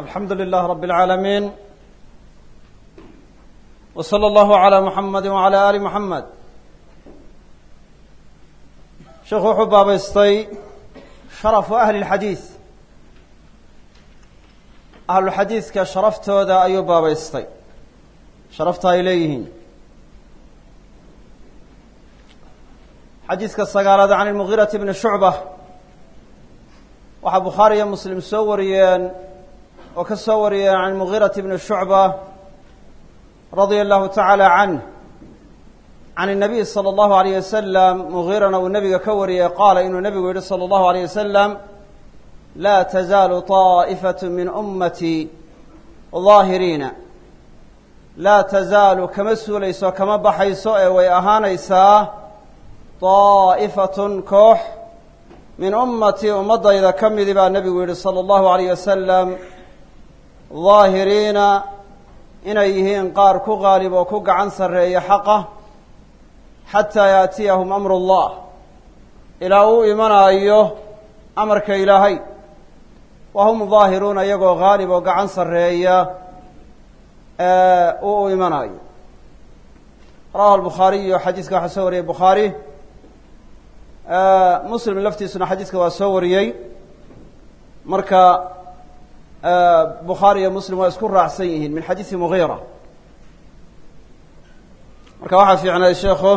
alxamdu lilah rab اlcaalamiin w slى اllahu عalى muxamadi wعalى ali muxamed sheekhu wuxuu baabaystay sharafu ahli اlxadiid ahluxadiidka sharaftooda ayuu baabaystay sharafta ay leeyihiin xadiidka sagaalaad can اlmugiiraةi bni shucba waxaa bukhaari iyo muslim soo wariyeen oo ka soo wariyeen can mugiirati bni shucba radia allahu tacaala canh can الnabiy salى اllahu alayh wasalam mugiirana uu nebiga ka wariyey qaala inuu nebigu yihi salى اllahu alayh wasalam laa tazaalu طaa'ifaة min ummati daahiriina laa tazaalu kama suulayso kama baxayso ee way ahaanaysaa daa'ifatun koox min ummatii ummaddayda ka midi baa nebigu yihi salى اllahu alayh wasalam daahiriina inay yihiin qaar ku qaalib oo ku gacan sarreeya xaqa xataa yaatiyahum amru اllah ilaa uu imanaayo amarka ilaahay. Wa hum daahiruuna iyagoo haalib oo gacan sarreeya uu u imanaayo. Rawahu albukhaariyu xadiiska waxaa soo wariyey bukhaari. Muslim laftiisuna xadiiska waa soo wariyey. Marka bukhaari iyo muslim waa isku raacsan yihiin min xadiisi mugiira marka waxaa fiicnay sheekhu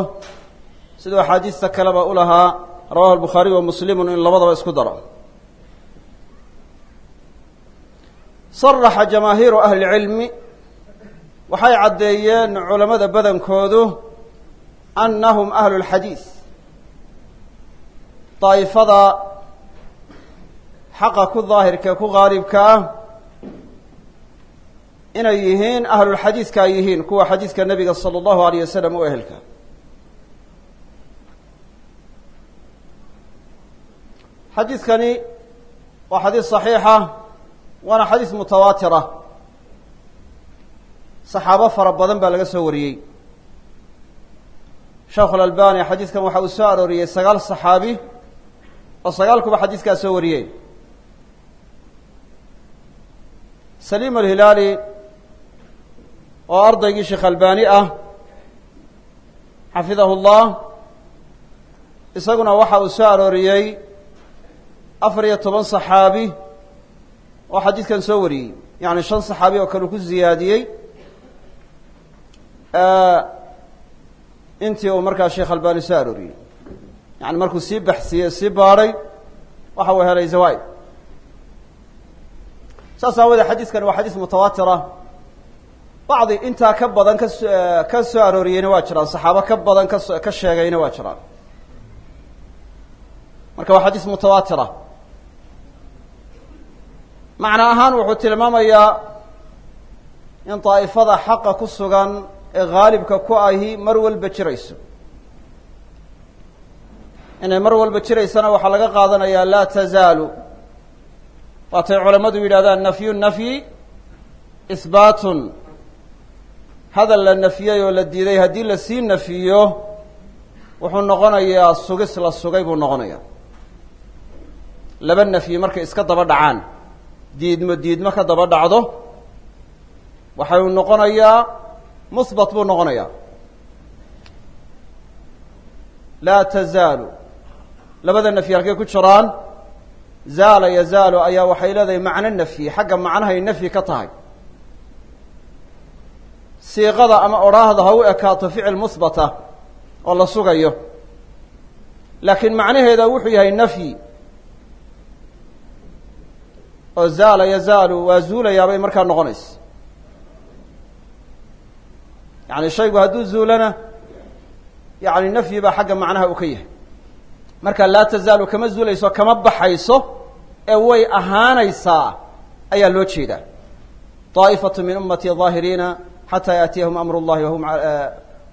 siduu axaadiista kaleba u lahaa rawahu albukhaariy wa muslimu in labadaba isku daro saraxa jamaahiiru ahli cilmi waxay caddeeyeen culamada badankoodu annahum ahlu lxadiid daa'ifada xaqa ku daahirka ku qaalibka ah inay yihiin ahlulxadiidka ay yihiin kuwa xadiidka nebiga sala allahu alayh wasalam u ehelka. Xadiidkani waa xadiis saxiixa waana xadiis mutawaatira saxaabo fara badan baa laga soo wariyey. Sheekhu lalbani xadiidkan waxa uu soo arooriyey sagaal saxaabi oo sagaalkuba xadiiskaa soo wariyey saliim alhilaali oo ardaygii sheekh albani ah xafidahu llah isaguna waxa uu soo arooriyey afar iyo toban saxaabi oo xadiidkan soo wariyey. Yacni shan saxaabi oo kale ku ziyaadiyey intii uu markaa sheekh albani soo arooriyey. Yani markuu sii baxsiyey sii baadhay waxa uu helay zawaaid saas aawoodee xadiiskani waa xadiis mutawaatira bacdi intaa ka badan kas ka soo arooriyeyna waa jiraan saxaabo ka badan kas ka sheegayna waa jiraan. Marka waa xadiis mutawaatira macna ahaan wuxuu tilmaamayaa in daa'ifada xaqa ku sugan ee haalibka ku ahi mar walba jirayso. Inay mar walba jiraysana waxaa laga qaadanayaa laa tazaalu waatay culammadu yidhahdaan nafyu nafyi isbaatun. Hadal la nafiyey oo la diiday haddii la sii nafiyo wuxuu noqonayaa sugis la sugay buu noqonayaa. Laba nafyi markay iska daba dhacaan. Diidmo diidmo ka daba dhacdo waxau noqonayaa musbat buu noqonayaa. Laa tazaalu. Labada nafyi halkay ku jiraan zaala yazaalu ayaa waxay leedahay macno nafyi xagga macnahay nafyi ka tahay. Siiqada ama odhaahda ha u ekaato ficil musbata oo la sugayo. Laakiin macnaheeda wuxuu yahay nafyi. Oo zaala yazaalu waa zuulayaa bay markaa noqonaysa. Yani shaygu hadduu zuulana yani nafyi baa xagga macnaha uu ka yahay marka laa tazaalu kama zuulayso kama baxayso ee way ahaanaysaa ayaa loo jeedaa طaa'ifatu min ummati ظaahiriina xataa yaatiyahum amr اllahi wahum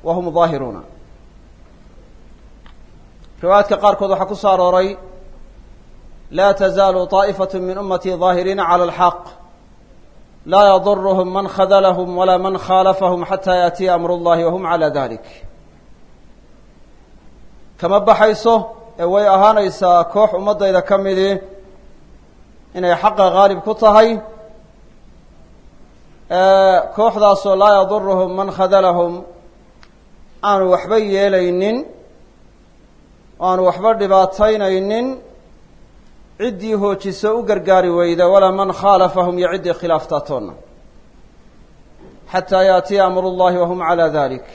wahum ظaahiruuna riwaayaadka qaarkood waxaa ku soo arooray laa tazaalu طaa'ifatu min ummati ظaahiriina calى اlxaq laa yadurhm man khadlhm wala man khaalafahum xataa yaatiya amr اllahi wahum calى dalik kama baxayso way ahaanaysaa koox ummaddayda ka midi inay xaqa haalib ku tahay kooxdaasoo laa yaduruhum man khadalahum aanu waxba yeelaynin aanu waxba dhibaataynaynin ciddii hoojiso u gargaari weyda walaa man khaalafahum iyo ciddii khilaaftaatoonna xataa yaatiya amru llahi wahum calaa dalik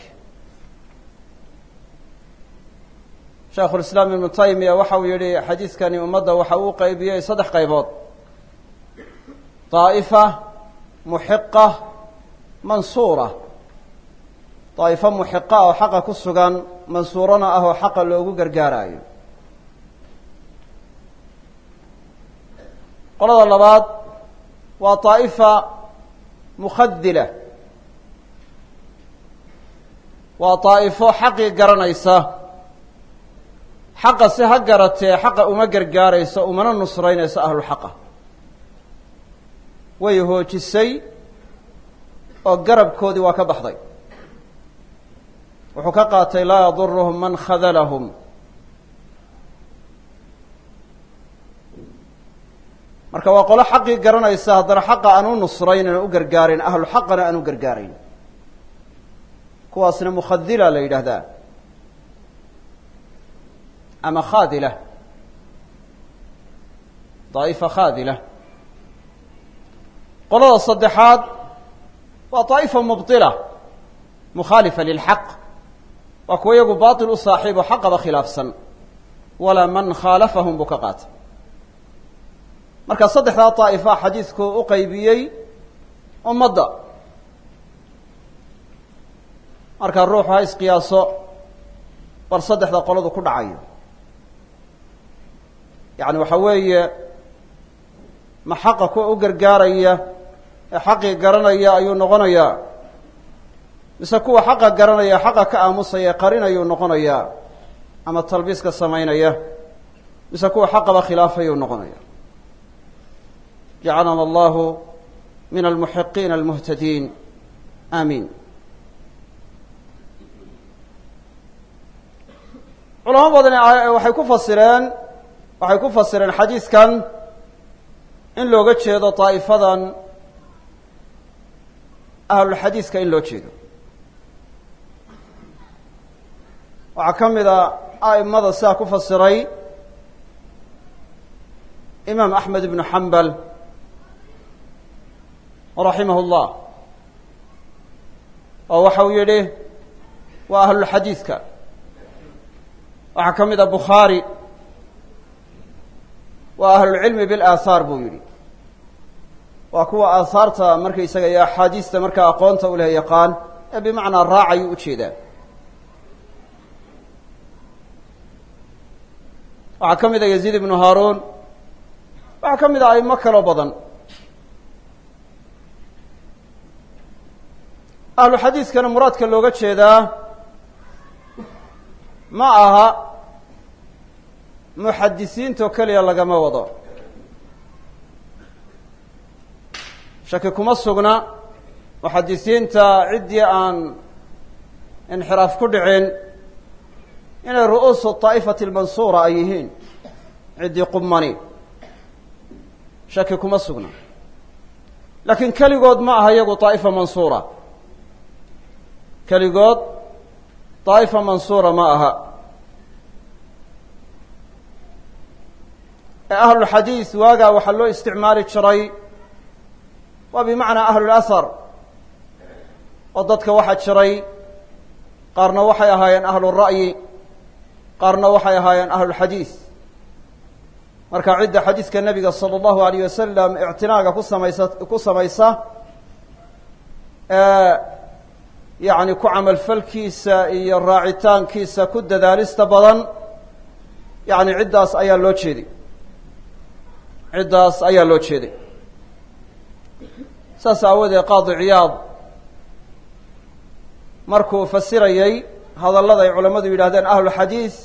shaekhulislaam ibnu taymiya waxa uu yihi xadiidkani ummadda waxa uu qeybiyey saddex qaybood. Daa'ifa muxiqa mansuura. Daa'ifo muxiqa oo xaqa ku sugan mansuurana ah oo xaqa loogu gargaarayo qolada labaad waa daa'ifa mukhadila. Waa daa'ifo xaqii garanaysa xaqa si ha garatee xaqa uma gargaarayso umana nusraynayso ahluxaqa way hoojisay oo garabkoodii waa ka baxday. Wuxuu ka qaatay laa yaduruhum man khadalahum. Marka waa qolo xaqii garanaysa haddana xaqa aan u nusrayn aan u gargaarayn ahlu xaqana aan u gargaarayn. Kuwaasna mukhadila la yidhaahdaa ama khaadila daa'ifa khaadila qolada saddexaad waa daa'ifa mubdila mukhaalifa lilxaq waa kuwa iyagu baatil u saaxiibo xaqaba khilaafsan walaa man khaalafahum buu ka qaatay marka saddexdaa daa'ifa xadiidku u qaybiyey ummadda markaa ruuxu ha isqiyaaso bal saddexda qoladu ku dhacayo yacni waxa weeye ma xaqa kuwa u gargaaraya ee xaqii garanaya ayuu noqonayaa. Mise kuwa xaqa garanaya xaqa ka aamusaya qarinayuu noqonayaa. Ama talbiiska samaynaya. Mise kuwa xaqaba khilaafayuu noqonaya jacalana allahu min almuxiqiina almuhtadiin. Aamiin culamo badani waxay ku fasireen waxay ku fasireen xadiidkan in looga jeedo daa'ifadan ahlulxadiiska in loo jeedo. Waxaa ka mid a a'imada sidaa ku fasiray imaam axmed ibnu xambal raximah اllah oo waxa uu yidhi waa ahlulxadiidka waxaa ka mid a bukhaari waa ahlulcilmi bilaathaar buu yidhi. Waa kuwa aahaarta markaysaga iyo axaadiista markaa aqoonta u leh yaqaan ee bimacnaa raacayuu u jeedaa. Waxaa ka mid a yaziid ibnu haaruun. Waxaa ka mid a aimo kaloo badan. Ahlu xadiiskana muraadka looga jeedaa ma aha muxadisiintoo keliya lagama wado. Shaki kuma sugna muxadisiinta ciddii aan inxiraaf ku dhicin inay ru'uusu taa'ifati almansuura ay yihiin ciddii qumani shaki kuma sugna. Laakiin keligood ma aha iyagu daa'ifa mansuura. Keligood daa'ifa mansuura ma aha ee ahlulxadiis waagaa waxaa loo isticmaali jiray waa bimacnaa ahlulahar oo dadka waxaa jiray. Qaarna waxay ahaayeen ahlura'yi qaarna waxay ahaayeen ahlulxadiis marka cidda xadiiska nebiga sala allahu alayh wasalam ictinaaga ku samaysa ku samaysa ee yacni ku camalfalkiisa iyo raacitaankiisa ku dadaalista badan yacni ciddaas ayaa loo jeeday ciddaas ayaa loo jeeday saas aawadeed qaadi ciyaad markuu fasirayey hadallada ay culammadu yidhahdeen ahlu xadiis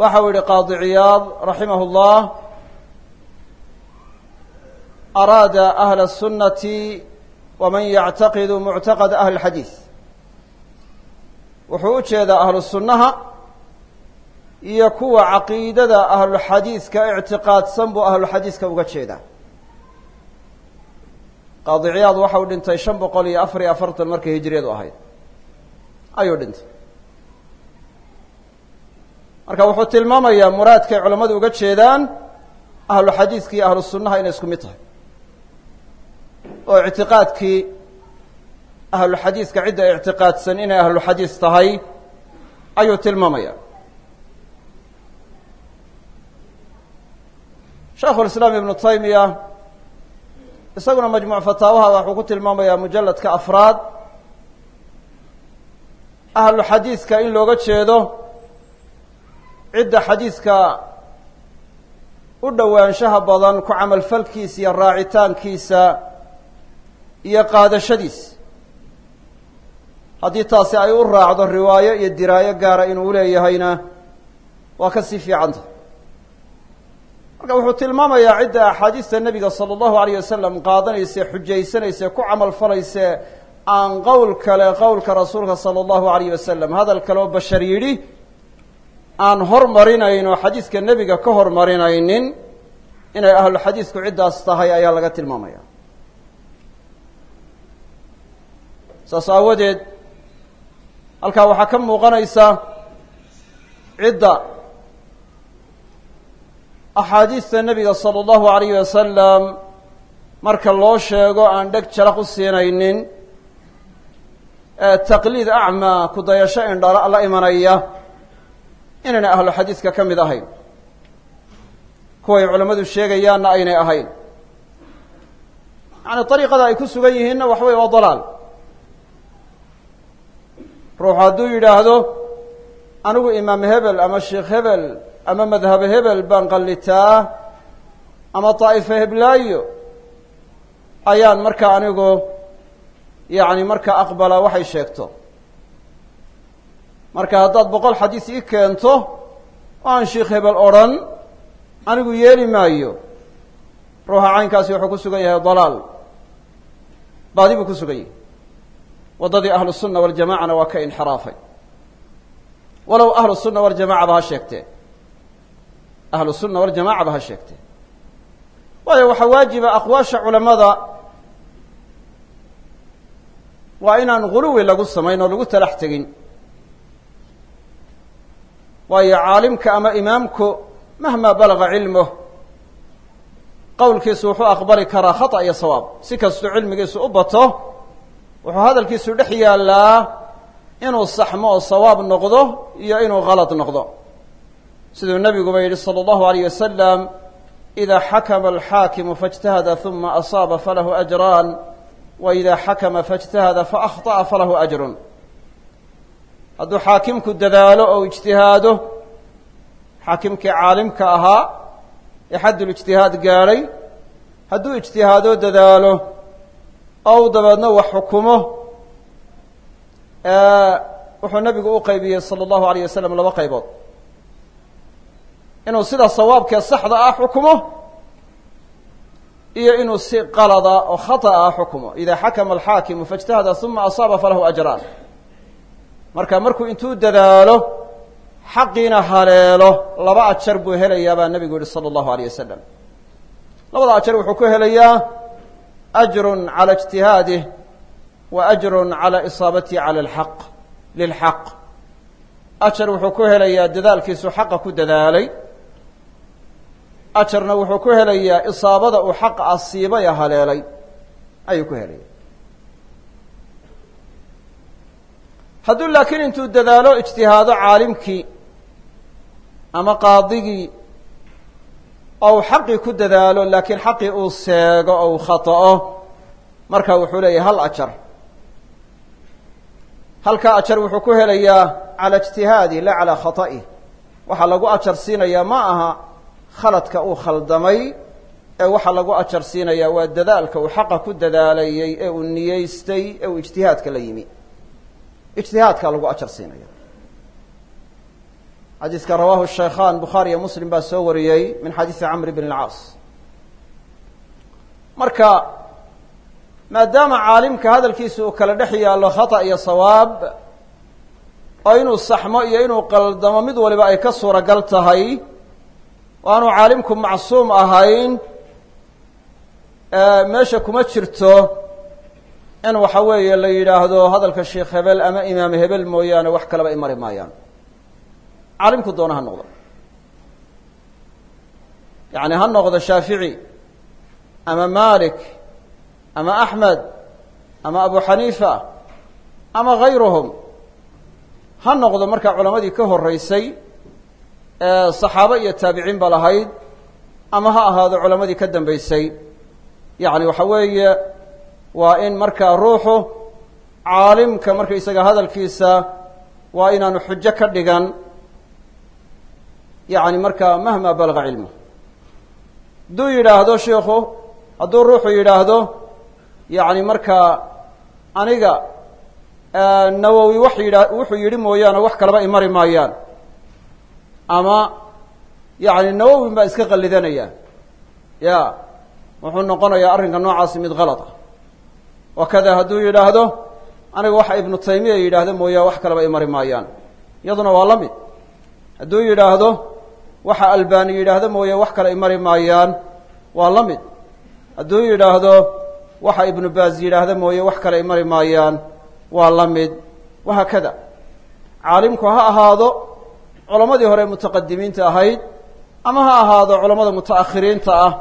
waxa uu yihi qaadi ciyaad raximah اllah araada ahla الsunati waman yactaqidu muctaqada ahli اlxadiis wuxuu u jeedaa ahlu sunnaha iyo kuwa caqiidada ahluxadiiska ictiqaadsan buu ahluxadiiska uga jeedaa. Qaadiciyaad waxa uu dhintay shan boqol iyo afar iyo afartan markay hijriyadu ahayd. Ayuu dhintay. Marka wuxuu tilmaamayaa muraadkay culammadu uga jeedaan ahlu xadiidka iyo ahlu inay isku mid tahay. Oo ictiqaadkii ahlu xadiidka cidda ictiqaadsan inay ahlu xadiis tahay ayuu tilmaamaya shaikhu lislaam ibnu taymiya isaguna majmuuc fataawaha waxuu ku tilmaamayaa mujalladka afraad. Ahlu xadiidka in looga jeedo cidda xadiidka u dhowaanshaha badan ku camalfalkiisa iyo raacitaankiisa iyo qaadashadiisa haddii taasi ay u raacdo riwaayo iyo diraayo gaara inuu leeyahayna waa ka sii fiicanta marka wuxuu tilmaamayaa cidda axaadiista nebiga sala allahu alayh wasalam qaadanayse xujaysanayse ku camal falayse aan qowl kale qowlka rasuulka sala allahu alayh wasalam hadal kale oo bashar yidhi aan hormarinayn oo xadiidka nebiga ka hormarinaynin inay ahlu xadiidku ciddaas tahay ayaa laga tilmaamaya. Saas aawadeed halkaa waxaa ka muuqanaysa cidda axaadiista nebiga sala allahu alayh wasalam marka loo sheego aan dheg jalaq u siinaynin ee taqliid acmaa ku dayasho indhala la imanaya inaynay ahlu xadiidka ka mid ahayn. Kuway culammadu sheegayaanna aynay ahayn. Yacni dariiqada ay ku sugan yihiinna waxa weye waa dalaal. Ruuxu hadduu yidhaahdo anigu imaam hebel ama sheikh hebel ama madhab hebel baan qallitaa ama daa'ifa heblaayo ayaan marka anigu yacni marka aqbala waxay sheegto. Marka haddaad boqol xadiis ii keento oo aan sheikh hebel odrhan anigu yeeli maayo. Ruuxa caynkaasi wuxuu ku sugan yahay dalaal. Baadi buu ku sugan yahay. Waddadii ahlu sunna waljamacana waa ka inxiraafay. Walow ahlu sunna waljamacaba ha sheegtee ahlu sunna waljamacaba ha sheegtee. Waayo waxaa waajiba aqwaasha culamada waa inaan guluwi lagu samayn oo lagu talax tegin. Waayo caalimka ama imaamku mahma balaga cilmuh qowlkiisu wuxuu aqbali karaa khata iyo sawaab. Si kastuu cilmigiisu u bato wuxuu hadalkiisu dhex yaallaa inuu saxmo oo sawaab noqdo iyo inuu kalad noqdo siduu nebiguba yidhi salى اllahu alayh wasalam ida xakama alxaakimu faاjtahada huma asaaba falahu ajraan wa ida xakama faاjtahada faأkhطأa falahu ajrun hadduu xaakimku dadaalo oo ijtihaado xaakimkii caalimka ahaa ee xaddulijtihaad gaadhay hadduu ijtihaado dadaalo oo u dabeedna wax xukumo wuxuu nebigu u qaybiyey salى اllahu alayh wasalam laba qaybood inuu sida sawaabkee saxda ah xukumo iyo inuu si qalada oo khata'a ah xukumo. Idaa xakama alxaakimu faijtahada uma asaaba falahu ajraan. Marka markuu intuu dadaalo xaqiina haleelo laba ajar buu helayaa baa nebigu yihi sala allahu labada ajar wuxuu ku helayaa ajrun cala ijtihaadih wa ajrun cala isaabatihi cala alxaq lilxaq. Ajar wuxuu ku helayaa dadaalkiisu xaqa ku dadaalay ajarna wuxuu ku helayaa isaabada uu xaq asiibay haleelay. Ayuu ku helaya hadduu laakiin intuu dadaalo ijtihaado caalimkii ama qaadigii ou xaqii ku dadaalo laakiin xaqii uu seego ou khata'o marka wuxuu leeyahay hal ajar. Halkaa ajar wuxuu ku helayaa calaa ijtihaadi la calaa khata'i. Waxaa lagu ajar siinayaa ma aha khaladka uu khaldamay ee waxaa lagu ajar siinayaa waa dadaalka uu xaqa ku dadaalayey ee uu niyeystay ee uu ijtihaadka la yimi. Ijtihaadkaa lagu ajar siinaya xadiiska rawahu shaykhan bukhaari iyo muslim baa soo wariyey min xadiisi camr bn اlcaas marka maadaama caalimka hadalkiisa uu kala dhex yaallo khata iyo sawaab oo inuu saxmo iyo inuu qaldamo mid waliba ay ka suuragal tahay aanu caalimku macsuum ahayn meesha kuma jirto in waxa weeye la yidhaahdo hadalka sheekh hebel ama imaam hebel mooyaane wax kaleba ay mari maayaan. Caalimku doona ha noqdo. Yacni ha noqdo shaafici ama malik ama axmed ama abu xaniifa ama gayruhum ha noqdo markaa culamadii ka horeysay saxaabo iyo taabiciin ba lahayd ama ha ahaado culamadii ka dambeysay yacni waxa weeye waa in markaa ruuxu caalimka markaysaga hadalkiisa waa inaanu xujo ka dhigan. Yacni markaa mahma balaga cilmu. Hadduu yidhaahdo shiikhu hadduu ruuxu yidhaahdo yacni markaa aniga nawowi wax yidha wuxuu yidhi mooyaane wax kaleba imari maayaan ama yacni nawowin baa iska qallidanaya ya wuxuu noqonayaa arrinka noocaasi mid kalad ah. Wakada hadduu yidhaahdo aniga waxa ibnu taymiya yidhaahdo mooyaa wax kaleba imari maayaan. Iyaduna waa la mid. Hadduu yidhaahdo waxa albani yidhaahdo mooye wax kale imari maayaan waa la mid. Hadduu yidhaahdo waxa ibnu baaz yidhaahdo mooye wax kale imari maayaan waa la mid. Wahaakada caalimku ha ahaado culammadii hore mutaqadimiinta ahayd ama ha ahaado culammada mutaakhiriinta ah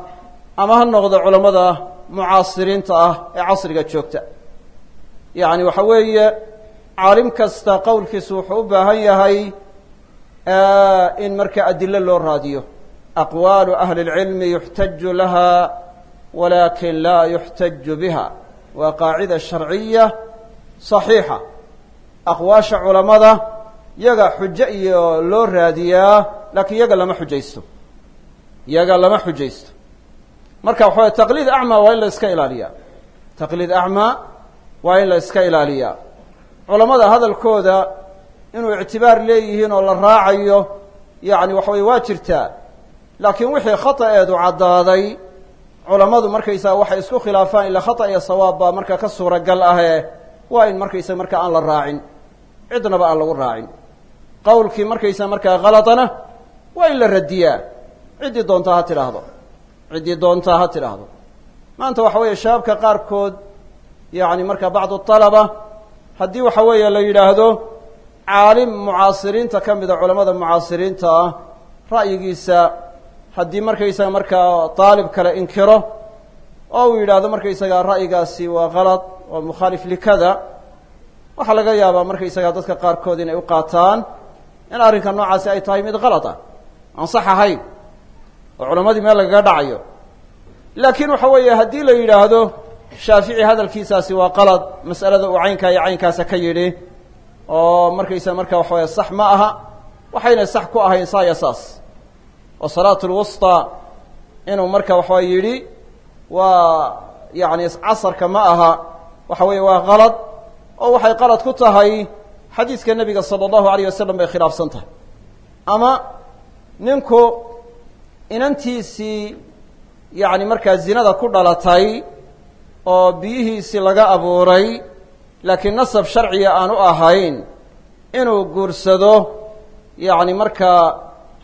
ama ha noqdo culammada mucaasiriinta ah ee casriga joogta. Yacni waxa weeye caalim kasta qowlkiisu wuxuu u baahan yahay in marka adilo loo raadiyo. Aqwaalu ahli اlcilmi yuxtaju laha walakin laa yuxtaju biha. Waa qaacida sharciya صaxiixa aqwaasha culamada yaga xujo iyo loo raadiyaa lakiin yaga lama xujaysto. Yaga lama xujaysto. Marka waxa taqliid acma waa in la iska ilaaliyaa. Taqliid acma waa in la iska ilaaliyaa. Culamada hadalkooda inuu ictibaar leeyihiin oo la raacayo yacni waxa waa jirtaa laakiin wixii khata'eedu caddaaday culammadu markaysaga waxay isku khilaafaan ilaa khata iyo sawaab baa markaa ka suuragal ahee waa in markaysaga markaa aan la raacin. Cidnaba aan lagu raacin qowlkii markaysaga markaa khaladana waa in la radiyaa. Ciddii doontaa ha tidhaahdo. Ciddii doontaa ha tidhaahdo. Maanta waxa weeye shabaabka qaarkood yacni marka bacdu talaba haddii waxa weeye la yidhaahdo caalim mucaasiriinta ka mida culamada mucaasiriinta ah ra'yigiisa haddii markaysaga markaa daalib kale inkiro oo uu yidhaahdo markaysaga ra'yigaasi waa kalad oo mukhaalif likada waxaa laga yaabaa markaysaga dadka qaarkood inay u qaataan in arrinka noocaasi ay tahay mid kalad ah aan sax ahayn oo culamadii meel lagaga dhacayo. Laakiin waxa weeye haddii la yidhaahdo shaafici hadalkiisaasi waa qalad mas'alada uu caynkaa iyo caynkaasa ka yidhi oo markaysa marka waxa weye sax ma aha waxayna sax ku ahayn saa iyo saas. Oo salaatu lwusta inuu marka waxaway yidhi waa yacni casarka ma aha waxa weeye waa qalad oo waxay qalad ku tahay xadiiska nebiga sala allahu alayh wasalam bay khilaafsan tahay. Ama ninku inantiisii yacni markaa zinada ku dhalatay oo biyihiisii laga abuuray laakiin nasab sharciga aan u ahayn inuu guursado yacni markaa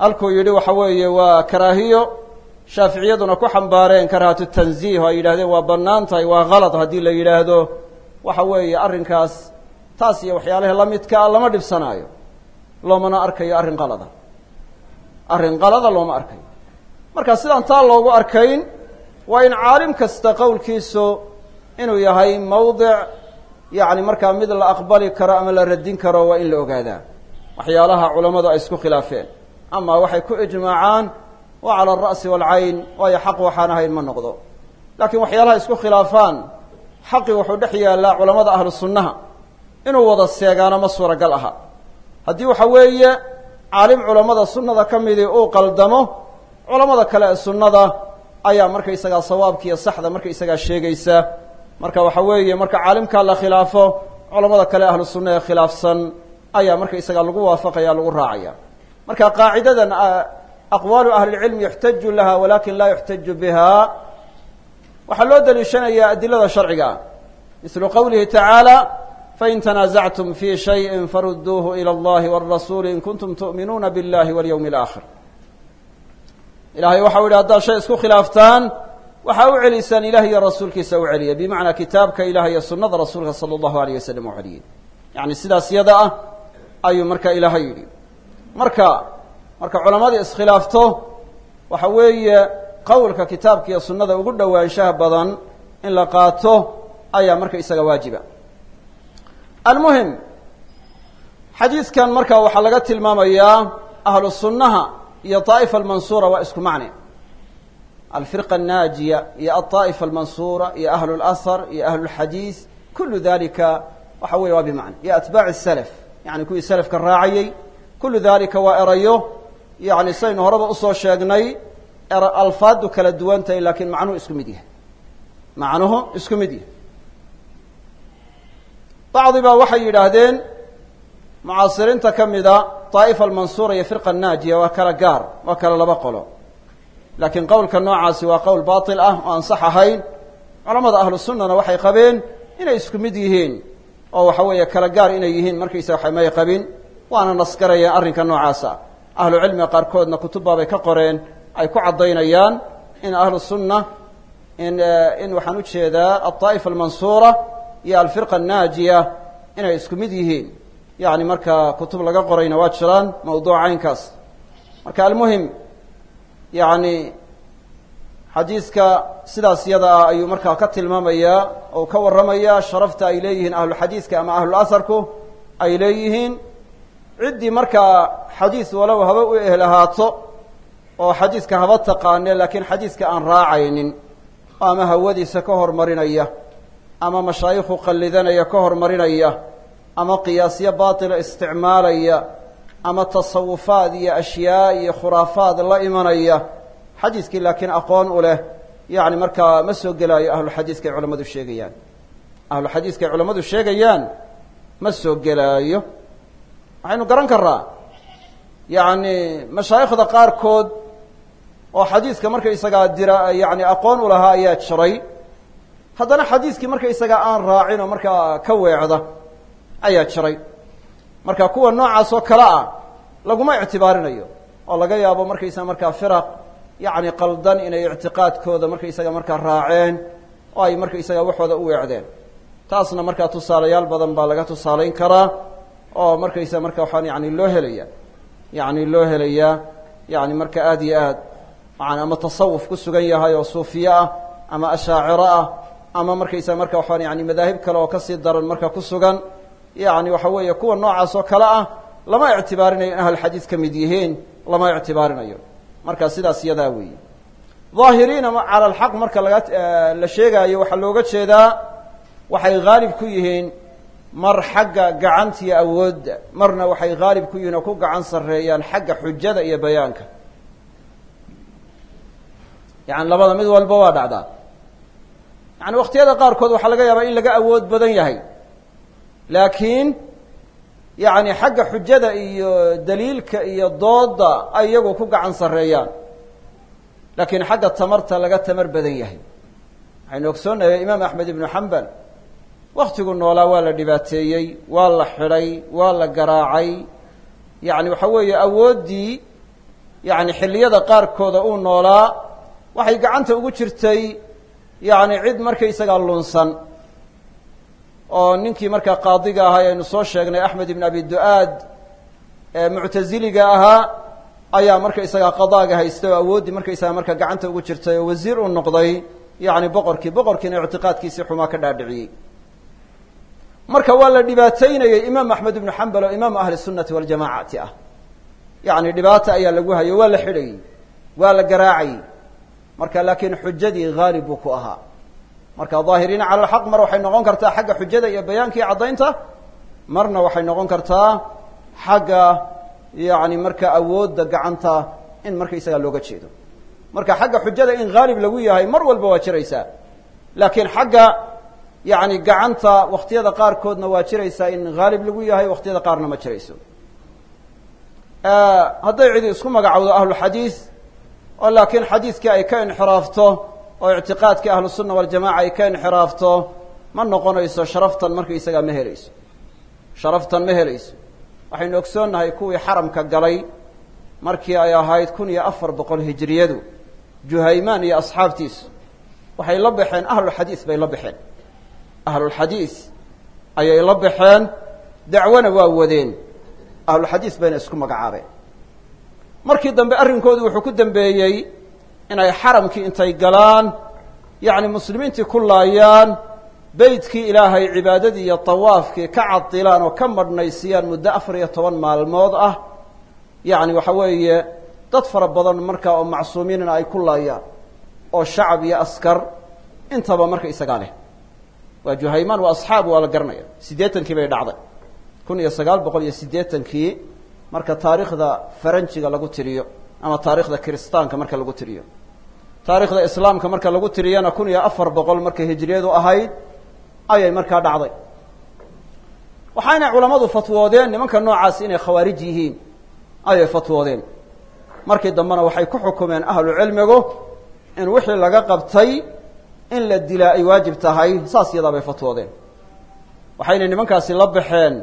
halkuu yidhi waxa weeye waa karaahiyo shaaficiyaduna ku xambaareen karaahatu tanziih ay yidhahdeen waa bannaan tahay waa kalad haddii la yidhaahdo. Waxa weeye arrinkaas taas iyo waxyaalaha la midkaa lama dhibsanaayo. Loomana arkayo arrin qalada. Arrin qalada looma arkayo. Marka sidaan taa loogu arkayn waa in caalim kasta qowlkiisu inuu yahay mawdic yacni markaa mid la aqbali karo ama la radin karo waa in la ogaadaa. Waxyaalaha culammadu ay isku khilaafeen. Ama waxay ku ijmaacaan waa cala alra'si waalcayn waayo xaq waxaan ahayn ma noqdo. Laakiin waxyaalaha isku khilaafaan xaqi wuxuu dhex yaallaa culamada ahlu sunnaha inuu wada seegaano ma suuragal aha. Haddii waxa weeye caalim culammada sunnada ka midii uu qaldamo culamada kale ee sunnada ayaa markaysagaa sawaabkiiyo saxda markaysagaa sheegaysa. Marka waxa weeye marka caalimkaa la khilaafo culamada kale ahlu sunna ee khilaafsan ayaa markaysagaa lagu waafaqaya lagu raacaya marka qaacidadan aqwaalu ahli lcilmi yuxtaju laha walakin laa yuxtaju biha. Waxaa loo daliishanayaa adilada sharciga mislu qowlihi tacaala fain tanaasactum fi shayin faruduuhu ilى اllahi wاrasuuli in kuntum tu'minuuna biاllahi walyawmi اlaakhir ilahay waxau yidhi haddaad shay isku khilaaftaan waxaa u celisaan ilaah iyo rasuulkiisa u celiya bimacnaa kitaabka ilaah iyo sunnada rasuulka sala allahu alayh wasalam u celiyey yacni sidaas yada ah ayuu marka ilaahay yidhi marka marka culamadii iskhilaafto waxa weeye qowlka kitaabka iyo sunnada ugu dhowaanshaha badan in la qaato ayaa marka isaga waajiba almuhim xadiidkan marka waxaa laga tilmaamayaa ahlu sunnaha iyo daa'ifa almansuura waa isku macne alfirqa annaajiya iyo aldaa'ifa almansuura iyo ahlu lahar iyo ahlu lxadiid kullu dalika waxa weye waa bimacna iyo atbaaci salaf yani kuwii salafka raacayey kullu dalika waa erayo. Yani saynu horeba u soo sheegnay alfaadu kala duwan tahay laakiin macnuhu isku mid yahay. Macnuhu isku mid yahay bacdi baa waxay yidhaahdeen mucaasiriinta ka mida daa'ifa almansuura iyo firqa annaajiya waa kala gaar waa kala laba qolo laakiin qowlka noocaasi waa qowl baatil ah oo aan sax ahayn culamada ahlu sunnana waxay qabeen inay isku mid yihiin oo waxa weeye kala gaar inay yihiin markaysa waxa may qabin waana nasgarayeen arrinka noocaasa ahlu cilmiga qaarkoodna kutubbaabay ka qoreen ay ku caddaynayaan in ahlu in in waxaan u jeedaa almansuura iyo alfirqa annaajiya inay isku mid yihiin. Yani marka kutub laga qorayna waa jiraan mawduuca caynkaas. Marka almuhim yani xadiiska sidaas yada ah ayuu markaa ka tilmaamayaa oo ka warramaya sharafta ay leeyihiin ahluxadiidka ama ahlulasarku ay leeyihiin. Ciddii markaa xadiis walow haba u ehlahaato oo xadiiska haba taqaane laakiin xadiiska aan raacaynin ama hawadiisa ka hormarinaya ama mashaayikhu qallidanaya ka hormarinaya ama qiyaasyo baatila isticmaalaya ama tasawufaad iyo ashyaa iyo khuraafaad la imanaya xadiiskii laakiin aqoon u leh yani markaa ma soo gelaayo ahluxadiiska ay culamadu sheegayaan. Ahluxadiiska ay culammadu sheegayaan ma soo gelaayo. Waxaynu garan karaa yani mashaayikhda qaarkood oo xadiiska markaysagaa dira yani aqoon u lahaa ayaa jiray haddana xadiiskii markaysagaa aan raacin oo markaa ka weecda ayaa jiray. Marka kuwa noocaas oo kale ah laguma ictibaarinayo oo laga yaabo markaysaga markaa firaq yacni qaldan inay ictiqaadkooda markaysaga markaa raaceen oo ay markaysaga waxooda u weecdeen. Taasna markaa tusaalayaal badan baa laga tusaalayn karaa oo markaysaga marka waxaan yani loo helaya yani loo helayaa yani marka aada iyo aad yani ama tasawuf ku sugan yahay oo suufiye ah ama ashaaciro ah ama markaysaga marka waxaan yani madaahib kale oo ka sii daran marka ku sugan yani waxa weeye kuwa noocaas oo kale ah lama ictibaarinayo in ahlxadiis ka mid yihiin lama ictibaarinayo. Marka sidaas iyadaa weeye. Daahiriina cala alxaq marka laga la sheegaayo waxaa looga jeedaa waxay haalib ku yihiin mar xagga gacantiyo awoodda marna waxay haalib ku yihiin oo ku gacan sarreeyaan xagga xujada iyo bayaanka. Yani labada mid walba waa dhacdaa yani waqtiyada qaarkood waxaa laga yaabaa in laga awood badan yahay. Laakiin yani xagga xujada iyo daliilka iyo dooda ay iyagu ku gacan sarreeyaan laakiin xagga tamarta laga tamar badan yahay. Waxaynu ogsoonnahay imaam axmed ibnu xambal waktigu noolaa waa la dhibaateeyey waa la xidhay waa la garaacay. Yani waxa weeye awooddii yani xilliyada qaarkooda uu noolaa waxay gacanta ugu jirtay yani cid markaysagaa lunsan oo ninkii markaa qaadiga ahaa aynu soo sheegnay axmed ibn abi du-aad ee muctaziliga ahaa ayaa markaysagaa qadaaga haystay oo awooddii markaysaga markaa gacanta ugu jirtay oo wasiir u noqday yani boqorkii boqorkiina ictiqaadkiisii xumaa ka dhaadhiciyey. Marka waa la dhibaataynayey imaam axmed ibnu xambal oo imaamu ahli sunnati waljamacati ah. Yani dhibaata ayaa lagu hayo waa la xidhayey waa la garaacayey marka laakiin xujadii haalib buu ku ahaa. Marka daahiriina cala alxaq mar waxay noqon kartaa xagga xujada iyo bayaanka iyo marna waxay noqon kartaa xagga yani marka awoodda gacanta in markaysaga looga jeedo. Marka xagga xujada in haalib lagu yahay mar walba waa jiraysaa. Laakiin xagga yani gacanta waktiyada qaarkoodna waa jiraysaa in haalib lagu yahay waktiyada qaarna ma jirayso. Hadday cidi isku magacowdo ahluxadiis oo laakiin xadiiskii ay ka inxiraafto oo ictiqaadkii ahlu sunna waljamaca ay ka inxiraafto ma noqonayso sharaftan markaysagaa ma helayso. Sharaftan ma helayso. Waxaynu ogsoonnahay kuwii xaramka galay markii ay ahayd kun iyo afar boqol hijiriyadu juhaymaan iyo asxaabtiisu waxay la baxeen ahlulxadiis bay la baxeen. Ahlulxadiis ayay la baxeen dacwona waa wadeen. Ahlulxadiis bayna isku magacaabeen markii dambe arrinkoodu wuxuu ku dambeeyey inay xaramkii intay galaan yacni muslimiintii ku laayaan beytkii ilaahay cibaadadii iyo tawaafkii ka cadilaan oo ka madhnaysiyaan muddo afar iyo toban maalmood ah. Yacni waxa weeye dad fara badan markaa oo macsuumiinna ay ku laayaan oo shacab iyo askar intaba marka isagaa leh. Waa juhaymaan waa asxaab waa la garanaya siddeetankii bay dhacday. Kun iyo sagaal boqol iyo siddeetankii marka taariikhda faranjiga lagu tiriyo ama taarikhda kiristaanka marka lagu tiriyo. Taarikhda islaamka marka lagu tiriyana kun iyo afar boqol markay hijriyadu ahayd ayay markaa dhacday. Waxayna culammadu fatwoodeen nimanka noocaasi inay khawaarij yihiin ayay fatwoodeen. Markii dambena waxay ku xukumeen ahlu cilmigu in wixii laga qabtay in la dilaa ay waajib tahay saas yadaa bay fatwoodeen. Waxayna nimankaasi la baxeen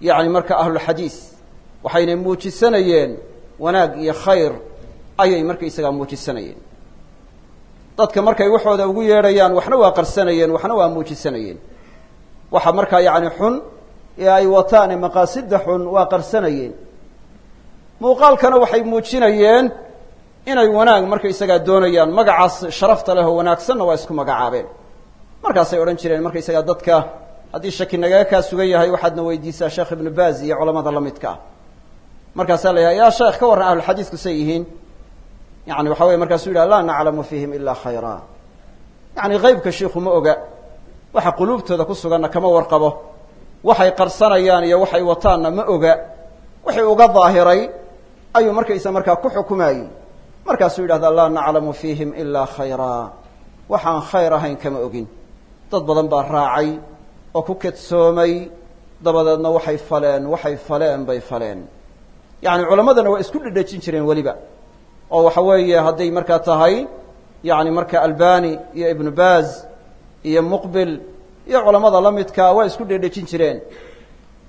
yacni marka ahlulxadiis waxayna muujisanayeen wanaag iyo khayr ayay markaysagaa muujisanayeen. Dadka markay waxooda ugu yeedhayaan waxna waa qarsanayeen waxna waa muujisanayeen. Waxa markaa yacni xun ee ay wataane maqaasida xun waa qarsanayeen. Muuqaalkana waxay muujinayeen inay wanaag markaysagaa doonayaan. Magacaas sharafta leh oo wanaagsanna waa isku magacaabeen. Markaasay odhan jireen markaysagaa dadka haddii shaki nagaga kaa sugan yahay waxaadna weydiisaa sheekh ibnu baaz iyo culamada la midka. ah markaasaa la yaa sheekh ka warran ahlulxadiisku say yihiin. Yani waxa weye markaasuu yidhaha laa naclamu fiihim ilaa khayra. Yacni haybka shiiku ma oga. Waxa quluubtooda ku suganna kama warqabo waxay qarsanayaan iyo waxay wataanna ma oga. Wixii uga daahiray ayuu markaysa markaa ku xukumayey. Markaasuu yidhahdaa laa naclamu fiihim ilaa khayraa waxaan khayr ahayn kama ogin. Dad badan baa raacay oo ku kedsoomay. Dabadeedna waxay faleen waxay faleen bay faleen yacni culammadana waa isku dhedhejin jireen weliba. Oo waxa weeye hadday markaa tahay yacni marka albani iyo ibnu baaz iyo muqbil iyo culamada la midkaa waa isku dhedhejin jireen.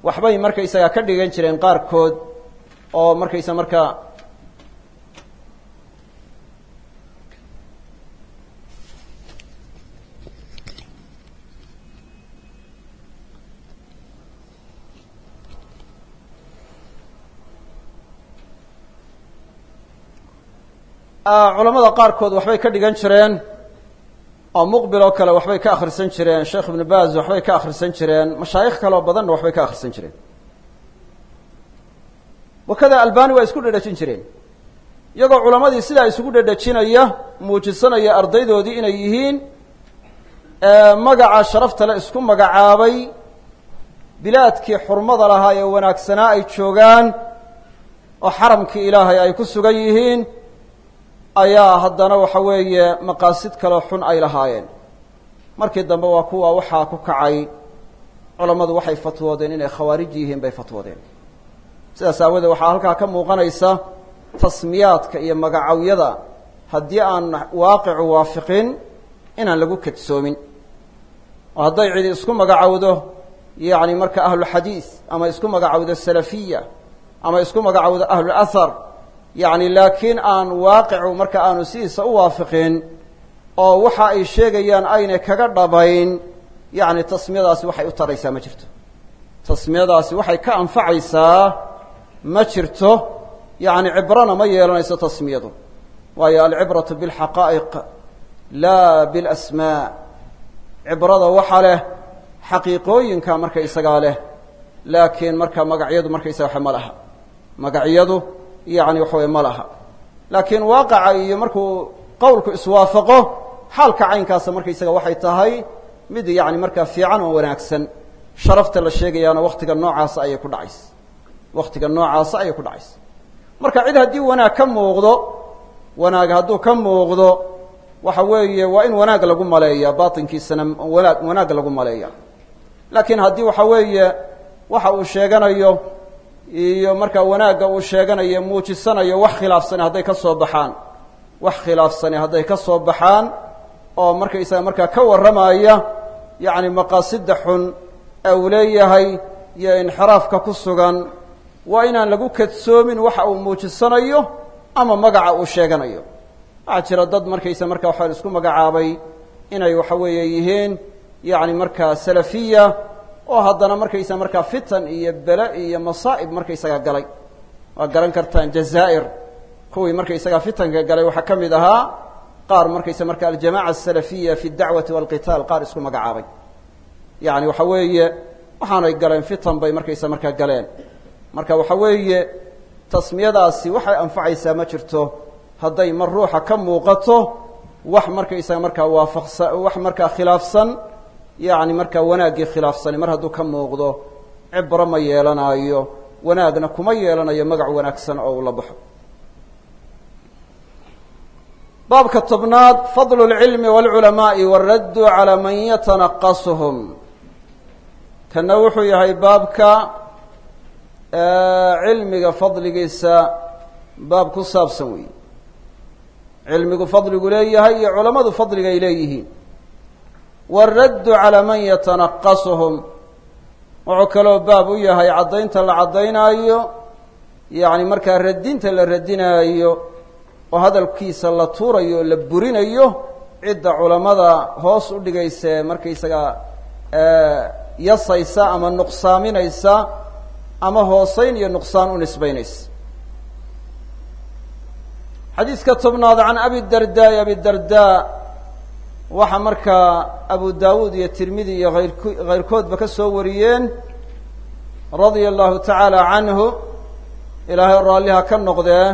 Waxbay markaysagaa ka dhigan jireen qaarkood oo markaysa markaa culamada qaarkood waxbay ka dhigan jireen oo muqbil oo kale waxbay ka akhrisan jireen sheekh ibnu baaz waxbay ka akhrisan jireen mashaayikh kaleoo badanna waxbay ka akhrisan jireen. Wakada albani waa isku dhedhejin jireen. Iyagoo culamadii sidaa isugu dhedhejinaya muujisanaya ardaydoodii inay yihiin magaca sharafta le isku magacaabay bilaadkii xurmada lahaa ee wanaagsanaa ay joogaan oo xaramkii ilaahay ay ku sugan yihiin ayaa haddana waxa weeye maqaasid kaloo xun ay lahaayeen. Markii dambe waa kuwa waxaa ku kacay culammadu waxay fatwoodeen inay khawaarij yihiin bay fatwoodeen. Sidaas aawadeed waxaa halkaa ka muuqanaysa tasmiyaadka iyo magacawyada haddii aan waaqicu waafiqin inaan lagu kadsoomin. Oo hadday cidi isku magacowdo yacni marka ahluxadiis ama isku magacowdo salafiya ama isku magacowdo ahlulahar yacni laakiin aan waaqicu marka aanu sidiisa u waafiqin oo waxa ay sheegayaan aynay kaga dhabayn yacni tasmiyadaasi waxay u taraysaa ma jirto. Tasmiyadaasi waxay ka anfacaysaa ma jirto yacni cibrana ma yeelanayso tasmiyadu. Waayo alcibratu bilxaqaa'iq laa bilasmaa. Cibrada waxa leh xaqiiqooyinka marka isagaa leh laakiin marka magacyadu markaysaga waxa ma laha magacyadu yacni waxa weye ma laha. Laakiin waaqaca iyo markuu qowlku iswaafaqo xaalka caynkaasa markaysaga waxay tahay mid yacni markaa fiican oo wanaagsan. Sharafta la sheegayaana waktiga noocaasa ayay ku dhacaysa. Waktiga noocaasa ayay ku dhacaysa. Marka cid haddii wanaag ka muuqdo wanaag hadduu ka muuqdo waxa weeye waa in wanaag lagu maleeya batinkiisana wanaag wanaag lagu maleeya laakiin haddii waxa weeye waxa uu sheeganayo iyo markaa wanaagga uu sheeganayo muujisanayo wax khilaafsani hadday ka soo baxaan. Wax khilaafsani hadday ka soo baxaan oo markaysaga markaa ka warramaya yacni maqaasida xun ee uu leeyahay iyo inxiraafka ku sugan waa inaan lagu kadsoomin waxa uu muujisanayo ama magaca uu sheeganayo. Waxaa jira dad markaysa marka waxaa isku magacaabay inay waxa weeye yihiin yacni markaa salafiya oo haddana markaysa markaa fitan iyo bele iyo masaa'ib markaysaga galay. Waa garan kartaan jazaa'ir. Kuwii markaysaga fitanka galay waxaa ka mid ahaa qaar markaysa marka aljamaca asalafiya fi dacwati walqitaal qaar isku magacaabay. Yacni waxa weeye waxaanay galeen fitan bay markaysa markaa galeen. Marka waxa weeye tasmiyadaasi waxay anfacaysaa ma jirto. Hadday mar ruuxa ka muuqato wax markaysaga markaa waafaqsa wax markaa khilaafsan yacni markaa wanaaggii khilaafsani mar hadduu ka muuqdo cibro ma yeelanaayo wanaagna kuma yeelanayo magac wanaagsan oo uu la baxo baabka tobnaad fadlu اlcilmi wاlculamaaءi wاraddu calى man yatanaqasuhum kana wuxuu yahay baabka cilmiga fadligiisa baab ku saabsan weeye cilmigu fadligu leeyahay iyo culamadu fadligay leeyihiin wاraddu calى man yatanaqasuhum. Wuxuu kaloo baab u yahay caddaynta la caddaynaayo yacni markaa radinta la radinaayo oo hadalkiisa la tuurayo o la burinayo cidda culamada hoos u dhigaysa markaysaga yasaysa ama nuqsaaminaysa ama hooseyn iyo nuqsaan u nisbaynaysa. Xadiiska tobnaad can abi dardaai abi darda waxaa markaa abu dawuud iyo tirmidi iyo ayr kayrkoodba ka soo wariyeen radia allahu tacaala canhu ilaahay raalliha ka noqdee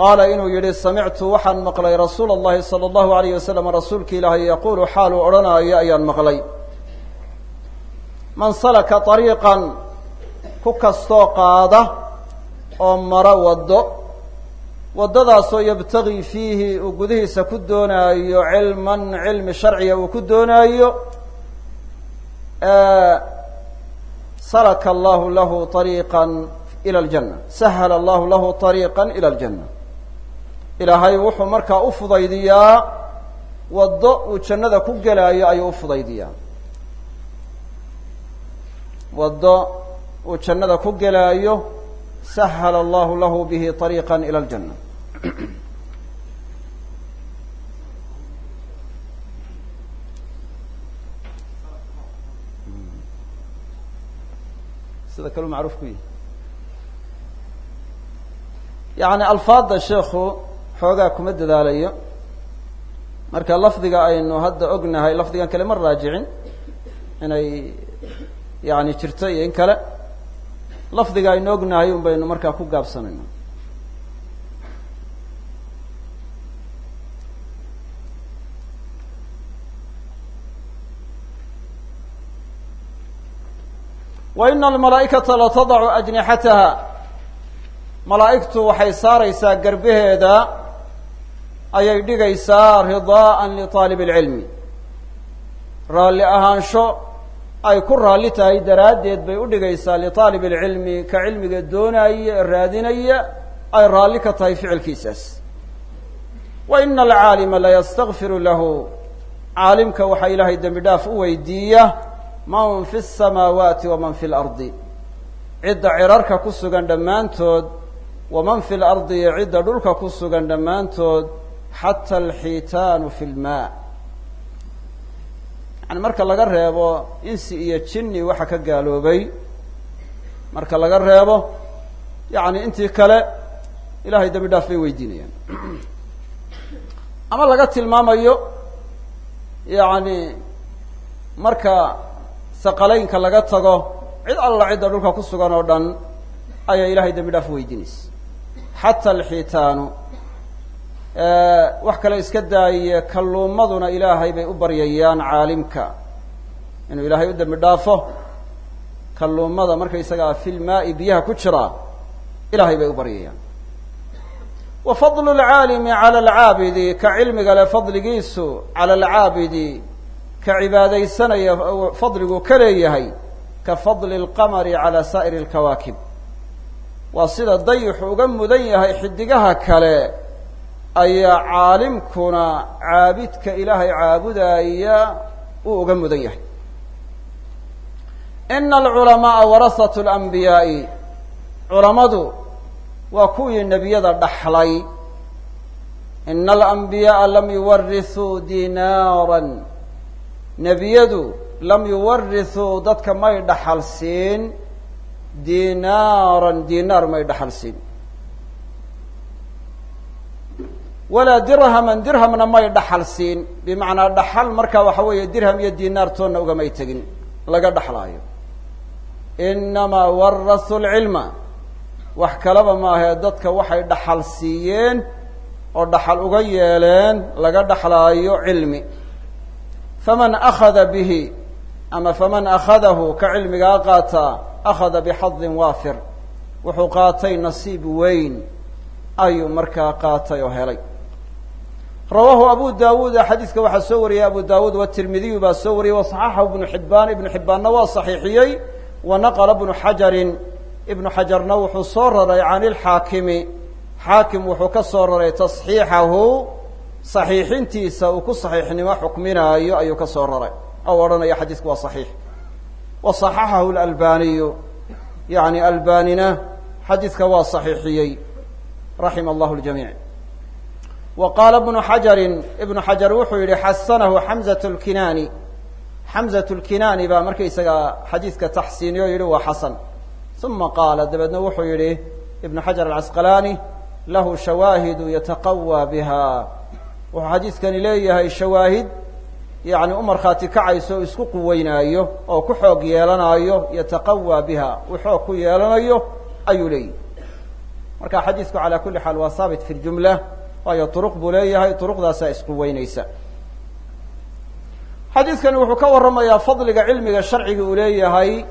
qaala inuu yidhi samictu waxaan maqlay rasuula اllahi salى اllahu alayh wasalam rasuulka ilaahay yaquulu xaal uu odhanaayo ayaan maqlay man salaka طariiqan ku kastoo qaada oo maro waddo waddadaasoo yabtagii fiihi uu gudihiisa ku doonaayo cilman cilmi sharciya uu ku doonaayo salaka allahu lahu ariiqan ila aljanna. Sahla allahu lahu ariiqan ila aljanna. Ilaahay wuxuu markaa u fudaydiyaa waddo uu jannada ku gelaayo ayuu u fudaydiyaa. Waddo uu jannada ku gelaayo sahla allahu lahu bihi ariiqa ila aljanna sida kalu macruuf ku yihi yacni alfaadda sheekhu xoogaa kuma dadaalayo marka lafdiga aynu hadda ognahay lafdigan kale ma raajicin inay yani jirto iyo in kale lafdiga aynu ognahay un baynu markaa ku gaabsanayna wa ina almalaa'ikata latadacu ajnixataha malaa'igtu waxay saaraysaa garbaheeda ayay dhigaysaa ridaa'an liطaalib اlcilmi raalli ahaansho ay ku raalli tahay daraaddeed bay u dhigaysaa liطaalib اlcilmi ka cilmiga doonaya ee raadinaya ay raalli ka tahay ficilkiisaas wa ina alcaalima layastakfiru lahu caalimka waxaa ilaahay dembi dhaaf u weydiiya man fi الsamaawaati waman fi اlardi cidda cirarka ku sugan dhammaantood waman fi lardi iyo cidda dhulka ku sugan dhammaantood xata alxiitaanu fi lmaa yani marka laga reebo insi iyo jinni waxa ka gaaloobay marka laga reebo yani intii kale ilahay dembi dhaaf bay weydiinayaan. Ama laga tilmaamayo yani marka saqalaynka laga tago cid alla cidda dhulka ku sugan oo dhan ayaa ilahay dembi dhaaf weydiinaysa. Xata alxiitaanu wax kale iska daaye kalluumaduna ilaahay bay u baryayaan caalimka. Inuu ilaahay u dembi dhaafo kalluumada markaysagaa fi lmaa'i biyaha ku jira ilahay bay u baryayaan. Wa fadlu lcaalimi cala alcaabidi ka cilmiga le fadligiisu cala alcaabidi ka cibaadaysanaya fadligu ka leeyahay ka fadli اlqamari cala saa'iri اlkawaakib waa sida dayixu uga mudan yahay xidigaha kale ayaa caalimkuna caabidka ilaahay caabudaya uu uga mudan yahay. Ina alculamaaa warasatu اlanbiyaa'i culamadu waa kuwii nebiyada dhaxlay. Ina alanbiyaءa lam yuwarisuu dinaaran nebiyadu lam yuwarisuu dadka may dhaxal siin dinaaran dinaar may dhaxal siin walaa dirhaman dirhamna may dhaxal siin bimacnaa dhaxal marka waxa weeye dirham iyo dinaar toonna ugamay tegin laga dhaxlaayo. Inamaa warasu lcilma wax kalaba maahee dadka waxay dhaxal siiyeen oo dhaxal uga yeeleen laga dhaxlaayo cilmi. Faman akhada bihi ama faman akhadahu ka cilmigaa qaataa akhada bixadin waafir. Wuxuu qaatay nasiib weyn ayuu markaa qaatay oo helay rawaahu abu dawuud xadiiska waxaa soo wariyey abu dawuud watirmidiyu baa soo wariyey waصaxaxahu ibnu xibaan ibnu xibbaanna waa صaxiixiyey wanaqla ibnu xajarin ibnu xajarna wuxuu soo raray can ilxaakimi xaakim wuxuu ka soo raray tasxiixahu saxiixintiisa uu ku saxiixnimo xukminaayo ayuu ka soo raray ou odhanaya xadiisku waa saxiix wa صaxaxahu lalbaniyu yani albanina xadiiska waa saxiixiyey raxima allahu ljamiic wa qaala ibnu xajarin ibnu xajar wuxuu yihi xasanahu xamzat lkinaani xamzat lkinaani baa markaysaga xadiidka taxsiiniyo yihi waa xasan uma qaala dabeedna wuxuu yihi ibnu xajar alcasqalaani lahu shawaahidu yataqawaa biha. Wuxuu xadiidkani leeyahay shawaahid yani u markhaati kacayso o isku quweynaayo oo ku xoog yeelanaayo yataqawaa biha. Uu xoog ku yeelanayo ayuu leeyahy marka xadiidku calaa kuli xaal waayo duruq buu leeyahay duruqdaasaa isku weyneysa xadiiskani wuxuu ka warramayaa fadliga cilmiga sharciga uu leeyahay.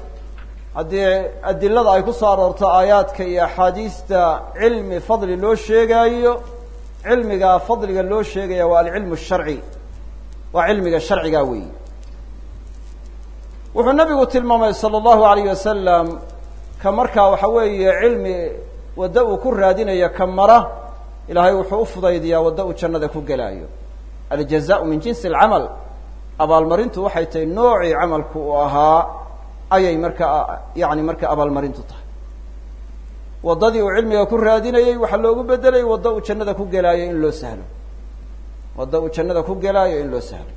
Haddii adilada ay ku soo aroorto aayaadka iyo axaadiista cilmi fadli loo sheegaayo cilmigaa fadliga loo sheegaya waa alcilmu sharci waa cilmiga sharciga weeyi wuxuu nabigu tilmaamay sala allahu alayh wasalam ka markaa waxa weeye cilmi waddo uu ku raadinayo ka mara ilaahay wuxuu u fudaydiyaa waddo uu jannada ku gelaayo. Aljazaau min jinsi alcamal. Abaalmarintu waxay tahay noocii camalku uu ahaa ayay markaa yani marka abaalmarintu tahay. Waddadii uu cilmiga ku raadinayey waxaa loogu bedelay waddo uu jannada ku gelaayo in loo sahlo. Waddo uu jannada ku gelaayo in loo sahlo.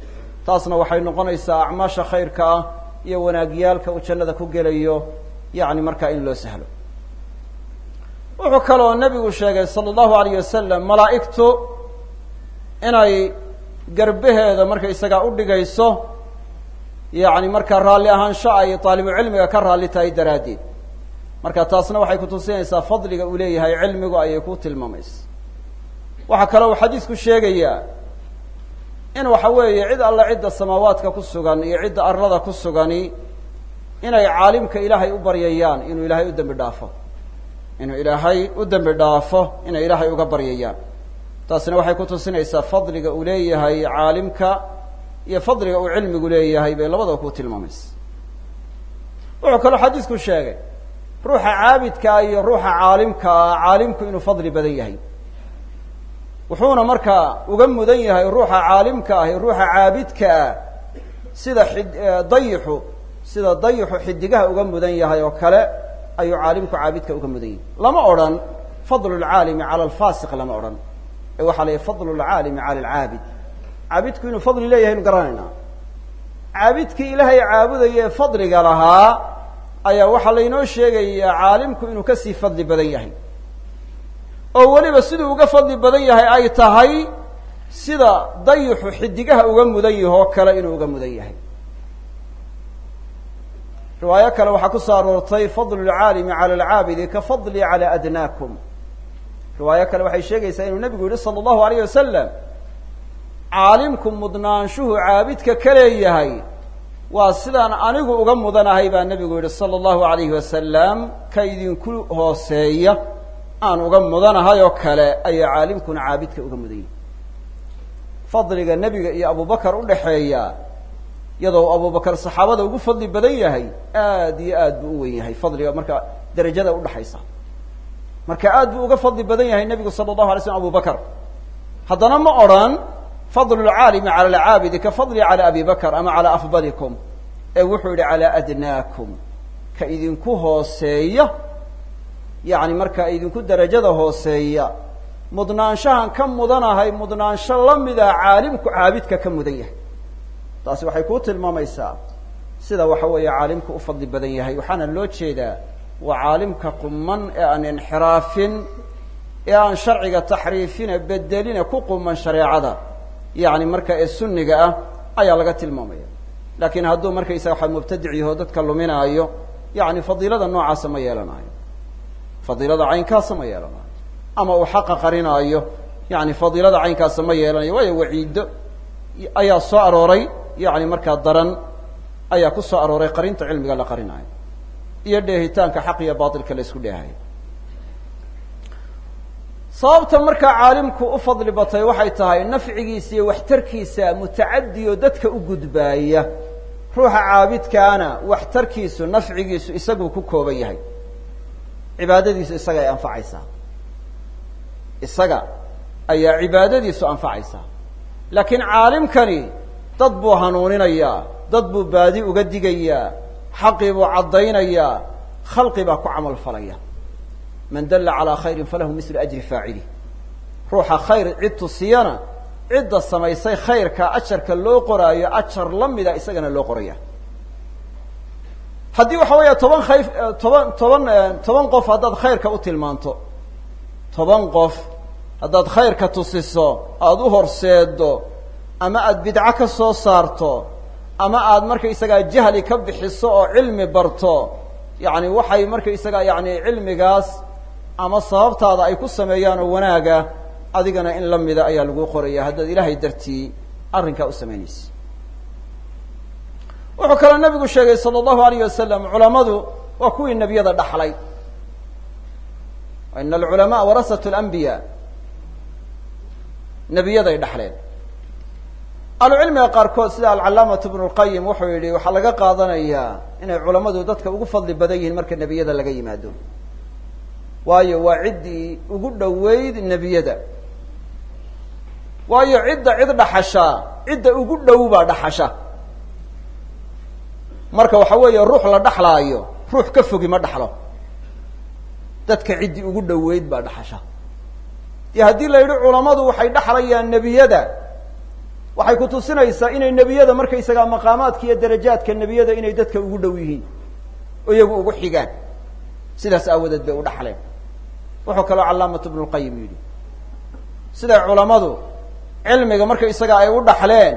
Taasna waxay noqonaysaa acmaasha khayrka ah iyo wanaagyaalka uu jannada ku gelayo yani markaa in loo sahlo wuxuu kaloo nebigu sheegay sala allahu alayh wasalam malaa'igtu inay garbaheeda markaysagaa u dhigayso yani markaa raalli ahaansho ay taalibu cilmiga ka raalli tahay daraaddeed. Marka taasna waxay kutusinaysaa fadliga uu leeyahay cilmigu ayay ku tilmaamaysa. Waxaa kaloo uu xadiisku sheegayaa in waxa weeye cid alle cidda samaawaadka ku sugan iyo cidda arlada ku sugani inay caalimka ilaahay u baryayaan inuu ilaahay u dembi dhaafo inuu ilaahay u dembi dhaafo inay ilaahay uga baryayaan. Taasina waxay kutusinaysaa fadliga uu leeyahay caalimka iyo fadliga uu cilmigu leeyahay bay labadaba ku tilmaamaysa. Wuxuu kaloo xadiisku sheegay ruuxa caabidkaa iyo ruuxa caalimkaa caalimku inuu fadli badan yahay. Wuxuuna markaa uga mudan yahay ruuxa caalimka ah iyo ruuxa ah sida xid dayixu sida dayixu xidigaha uga mudan yahay oo kale ayuu caalimku caabidka uga mudan yahay lama odhan fadlu lcaalimi cala alfasiq lama odhan. Ee waxaa la yihi fadlu lcaalimi cala alcaabid caabidku inuu fadli leeyahay inu garanaynaa. Caabidkii ilaahay caabudaya ee fadliga lahaa ayaa waxaa laynoo sheegayaa caalimku inuu ka sii fadli badan yahay. Oo weliba siduu uga fadli badan yahay ay tahay sida dayixu xidigaha uga mudan yahi oo kale inuu uga mudan yahay riwaayo kale waxaa ku soo aroortay fadlu lcaalimi cala alcaabidi ka fadli cala adnaakum. Riwaayo kale waxay sheegaysaa inuu nebigu yihi sala allahu alayh wasalam caalimku mudnaanshuhu caabidka ka leeyahay waa sidaan anigu uga mudanahay baa nebigu yihi sala allahu alayhi wasalam ka idinku hooseeya aan uga mudanahay oo kale ayaa caalimkuna caabidka uga mudan yahay fadliga nebiga iyo abubakar udhaxeeya iyadoo abubakar saxaabada ugu fadli badan yahay aad iyo aad buu u weyn yahay fadliga marka derajada udhaxaysa marka aad buu uga fadli badan yahay nebigu sala allahu alay slam abubakar haddana ma odrhan fadlu lcaalimi cala alcaabidi ka fadli cala abi bakr ama cala afdalikum. Ee wuxuu yihi cala adnaakum. Ka idinku hooseeya. Yani marka idinku derajada hooseeya. Mudnaanshahan ka mudanahay mudnaansho la mida caalimku caabidka ka mudan yahay taasi waxay kuu tilmaamaysaa sida waxa weeye caalimku u fadli badan yahay. Waxaana loo jeedaa waa caalimka quman ee aan inxiraafin ee aan sharciga taxriifina bedelina ku quman shareecada. Yacni marka ee sunniga ah ayaa laga tilmaamaya. Laakiin hadduu markaysaga waxa mubtadic yaho dadka luminaayo yacni fadiilada noocaasa ma yeelanayo fadiilada caynkaasa ma yeelanayo ama uu xaqa qarinaayo yani fadiilada caynkaasa ma yeelanayo waayo waciido ayaa soo arooray yani markaa daran ayaa ku soo arooray qarinta cilmiga la qarinaayo iyo dheehitaanka xaq iyo bailka la isku dheehayo. Sababta markaa caalimku u fadli batay waxay tahay nafcigiisa iyo waxtarkiisa mutacadiyo dadka u gudbaaya. Ruuxa caabidkaana waxtarkiisu nafcigiisu isaguu ku kooban yahay. Cibaadadiisu isaga ay anfacaysaa. Isaga ayaa cibaadadiisu anfacaysaa. Laakiin caalimkani dad buu hanuuninayaa. Dad buu baadi uga digayaa. Xaqii buu caddaynayaa. Khalqi baa ku camal falaya. Man dalla calaa khayrin falahu mislu ajri faacilih ruuxa khayr cid tusiyana cidda samaysay khayrka ajarka loo qoraayo ajar la mida isagana loo qoraya haddii waxa weeya toban khayr toban toban toban qof haddaad khayrka u tilmaanto toban qof haddaad khayrka tusiso aada u horseedo ama aada bidco ka soo saarto ama aada markaysagaa jahli ka bixiso oo cilmi barto yacni waxay markaysagaa yani cilmigaas ama sababtaada ay ku sameeyaan oo wanaaga adigana in la mida ayaa lagu qoraya haddaad ilaahay dartii arrinkaa u samaynaysa wuxuu kaloo nabigu sheegay sala allahu alayh wasalam culamadu waa kuwii nebiyada dhaxlay. Ina alculamaa warasatu alambiya nebiyaday dhaxleen ahlucilmiga qaarkood sida alcalaamatu bnu lqayim wuxuu yihi waxaa laga qaadanayaa inay culamadu dadka ugu fadli badan yihiin marka nebiyada laga yimaado. Waayo waa ciddii ugu dhoweyd nebiyada. Waayo cidda cid dhaxashaa cidda ugu dhow baa dhaxasha. Marka waxa weeye ruux la dhaxlaayo ruux ka fogi ma dhaxlo. Dadka ciddii ugu dhoweyd baa dhaxasha. Iyo haddii la yidhi culamadu waxay dhaxlayaan nebiyada waxay ku tusinaysaa inay nebiyada markaysagaa maqaamaadka iyo darajaadka nebiyada inay dadka ugu dhow yihiin oo iyagu ugu xigaan. Sidaas aawadeed bay u dhaxleen. Wuxuu kaloo calaamatu bnu lqayim yidhi siday culamadu cilmiga markaysaga ay u dhaxleen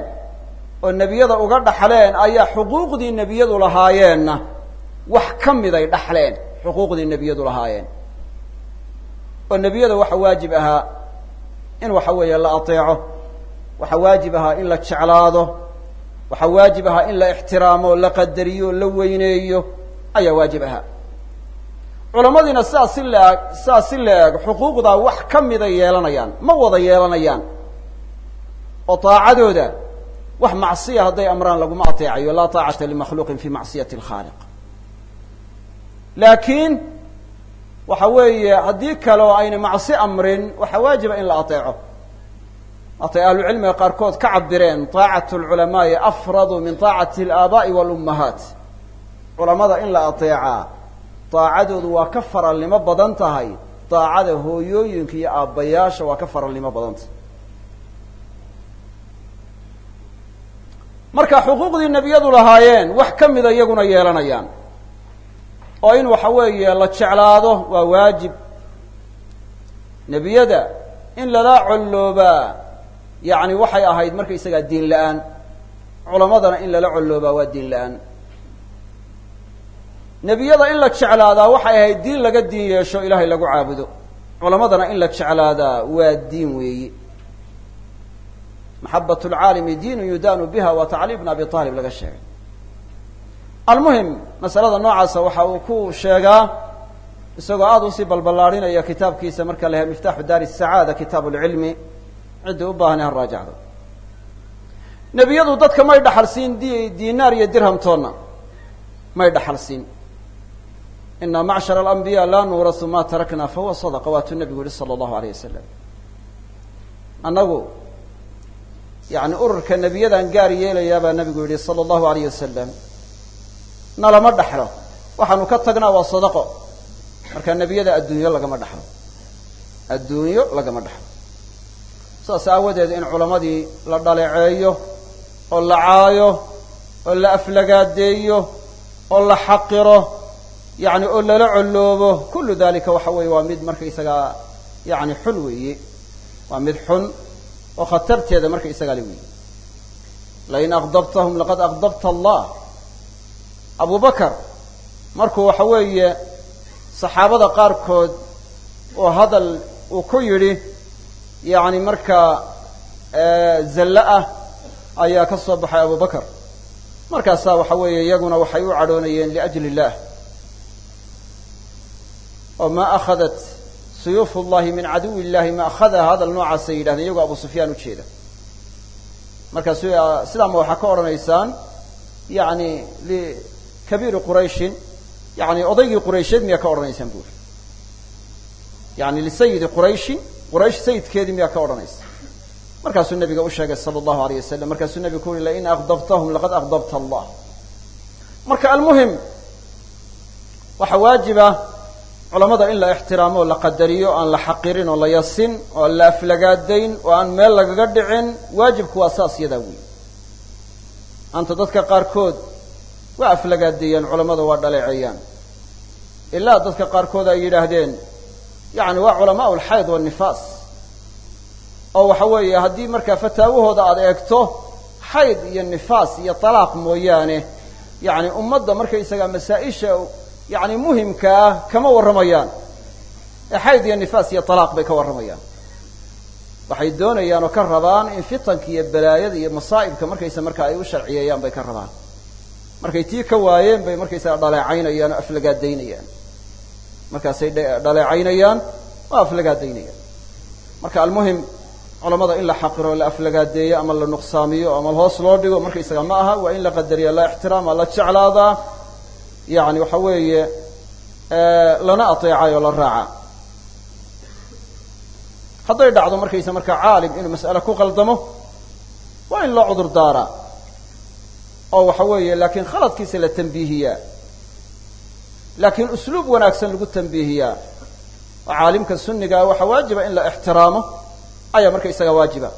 oo nebiyada uga dhaxleen ayaa xuquuqdii nebiyadu lahaayeenna wax ka miday dhaxleen xuquuqdii nebiyadu lahaayeen. Oo nebiyada waxa waajib ahaa in waxa weeye la ateeco waxaa waajib ahaa in la jeclaado waxaa waajib ahaa in la ixtiraamo la qadariyo la weyneeyo ayaa waajib ahaa. Culamadiina sidaas si laeg xuquuqdaa wax ka mida yeelanayaan ma wada yeelanayaan. Oo taacadooda wax macsiya hadday amraan laguma ateecayo laa taacata limakhluuqin fi macsiyati alkhaaliq. Laakiin waxa weeye haddii kale oo ayna macsi amrin waxaa waajiba in la ateeco waatay ahlucilmiga qaarkood ka cabireen taacat lculamaai afradu min taacati alaaba'i walummahaat. Culamada in la ateecaa daacadoodu waa ka faralnimo badan tahay. Daacada hooyooyinka iyo aabbayaasha waa ka faralnimo badan tahay. Marka xuquuqdii nebiyadu lahaayeen wax ka mida iyaguna yeelanayaan. Oo in waxa weeye la jeclaado waa waajib. Nebiyada in lala colloobaa yacni waxay ahayd markaysagaa diin la'aan. Culamadana in lala colloobaa waa diin la'aan. Nebiyada in la jeclaadaa waxay ahayd diin laga diin yeesho ilaahay lagu caabudo. Culamadana in la jeclaadaa waa diin weeyi. Maxabat lcaalimi diinu yudaanu biha waa tacliim bn abi aalib laga sheegay. Almuhim masalada noocaasa waxa uu ku sheegaa isagoo aada u sii balballaadhinaya kitaabkiisa marka la yahay miftaaxu daari sacaada kitaab lcilmi ciddii u baahan ha raajacdo. Nebiyadu dadka may dhaxal siin di dinaar iyo dirhamtoonna may dhaxal siin ina macshar alambiya laa nuurasu ma tarakna fahuwa sadaqa waatuu nabigu yihi sala allahu alayh wasalam annagu yani ururka nebiyadan gaar yeelayaa baa nabigu yihi sala allahu alayh wasalam na lama dhaxlo. Waxaanu ka tagnaa waa sadaqo marka nebiyada adduunyo lagama dhaxlo. Adduunyo lagama dhaxlo saas aawadeed in culammadii la dhaleeceeyo oo la caayo oo la aflagaadeeyo oo la xaqiro yani oo lala colloobo kullu dalika waxa weeye waa mid markaysagaa yani xun weeye. Waa mid xun oo khatarteeda markaysagaa le weeye. Lain aqdabtahum laqad aqdabta allah. Abu bakar markuu waxa weeye saxaabada qaarkood oo hadal uu ku yidhi yani markaa zallo ah ayaa ka soo baxay abu bakar. Markaasaa waxa weeye iyaguna waxay u cadhoonayeen liajli illah oo ma akhadat suyuuf llahi min caduwi illahi ma akhadaha hadal noocaasay yidhahdeen iyagoo abu sufyaan ujeeda markaasu sidaama waxaa ka odhanaysaan yani likabiiri qurayshin yani odaygii quraysheed miyaa ka odhanaysaan buuri? Yani lisayidi qurayshin quraysh sayidkeedii miyaa ka odhanaysa markaasuu nabiga u sheegay sala allahu alayh wasalam markaasuu nabigu ku uri lain aqdabtahum laqad aqdabta allah. Marka almuhim waxaa waajiba culamada in la ixtiraamo oo la qadariyo aan la xaqirin oo la yasin oo aan la aflagaadayn oo aan meel lagaga dhicin waajibku waa saas yadaa weyi anta dadka qaarkood waa aflagaadeeyaan culamada waa dhaleeceeyaan ilaa dadka qaarkood ay yidhaahdeen yani waa culamaa alxayd wanifaas oo waxa weeye haddii markaa fataawahooda aada eegto xayd iyo nifaas iyo talaaq mooyaane yani ummadda markaysaga masaa-isha yani muhimka ah kama warramayaan. Ee xayd iyo nifaas iyo talaaq bay ka warramayaan. Waxay doonayaan oo ka rabaan in fitanka iyo balaayada iyo masaa'ibka markaysa markaa ay u sharciyeeyaan bay ka rabaan. Markay tii ka waayeen bay markaysaga dhaleecaynayaan oo aflagaadaynayaan markaasay dhaleecaynayaan oo aflagaadaynayaan marka almuhim culamada in la xaqiro la aflagaadeeyo ama la nuqsaamiyo ama hoos loo dhigo markaysaga ma aha waa in la qadariya la ixtiraama la jeclaadaa yani waxa weeye lana ateecayo la raaca. Hadday dhacdo markaysa markaa caalim inuu mas'ale ku qaldamo waa in loo cudur daaraa. Oo waxa weeye laakiin khaladkiisa la tambiihiyaa laakiin usluub wanaagsan lagu tambiihiyaa oo caalimka sunnigaa waxaa waajiba in la ixtiraamo ayaa markaysaga waajiba.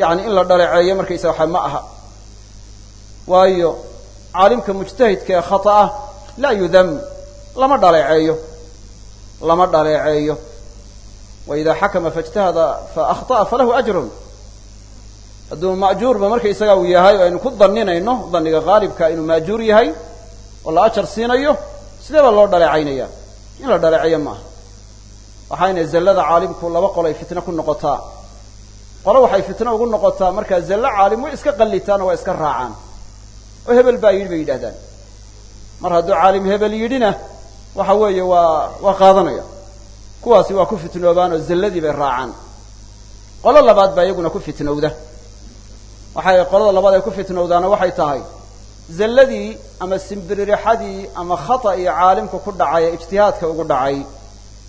Yani in la dhaleeceeyo markaysaga waxa ma aha. Waayo caalimka mujtahidka ee khata ah laa yudam lama dhaleeceeyo. Lama dhaleeceeyo. Wa idaa xakama faijtahada fa akhطa'a falahu ajrun. Hadduu ma'juurba markaysaga uu yahay oo aynu ku daninayno daniga haalibka inuu maajuur yahay oo la ajar siinayo sidee baa loo dhaleecaynaya? In la dhaleeceeyo ma aha waxayna zallada caalimku laba qol ay fitno ku noqotaa. Qolo waxay fitno ugu noqotaa markaa zallo caalim way iska qallitaan oo waa iska raacaan. Oo hebel baa yidhi bay yidhahdaan mar hadduu caalim hebel yidhina waxa weeye waa waa qaadanaya. Kuwaasi waa ku fitnoobaan oo zalladii bay raacaan. Qolo labaad baa iyaguna ku fitnowda. Waxay qolada labaad ay ku fitnowdaana waxay tahay zalladii ama simbiririxadii ama khata caalimka ku dhacay ee ijtihaadka ugu dhacay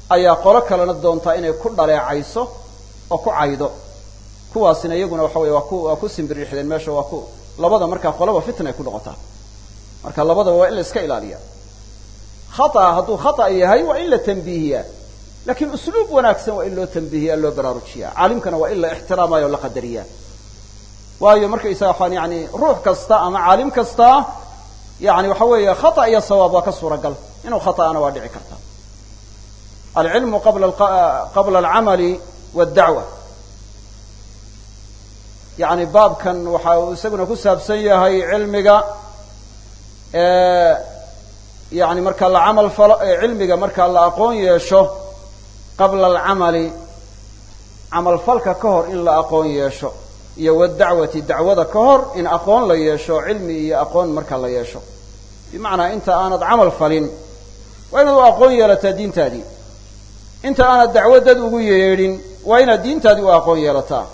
ayaa qolo kalena doontaa inay ku dhaleecayso oo ku caydo. Kuwaasina iyaguna waxa weye waa ku waa ku simbiririxdeen meesha waa ku labada markaa qoloba fitna ay ku noqotaa. Marka labadaba waa in la iska ilaaliya. Khata hadduu khata yahay waa in la tambiihiyaa lakiin usluub wanaagsan waa in loo tambiihiya loo baraarujiya caalimkana waa in la ixtiraamayo o la qadariya waayo markaysaga waxaan yani ruux kasta ama caalim kasta yani waxa weeye khata iyo sawaab waa ka suuragal. Inuu khata'ana waa dhici karta. Alcilmu qabla alcamali waddacwa yani baabkan waxa uu isaguna ku saabsan yahay cilmiga yani marka la camal falo cilmiga marka la aqoon yeesho qabla alcamali camalfalka ka hor in la aqoon yeesho iyo wadacwati dacwada ka hor in aqoon la yeesho cilmi iyo aqoon marka la yeesho. Bimacnaa inta aanad camal falin waa inaad u aqoon yeelataa diintaadii. Inta aanad dacwo dad ugu yeedhin waa inaad diintaadii u aqoon yeelataa.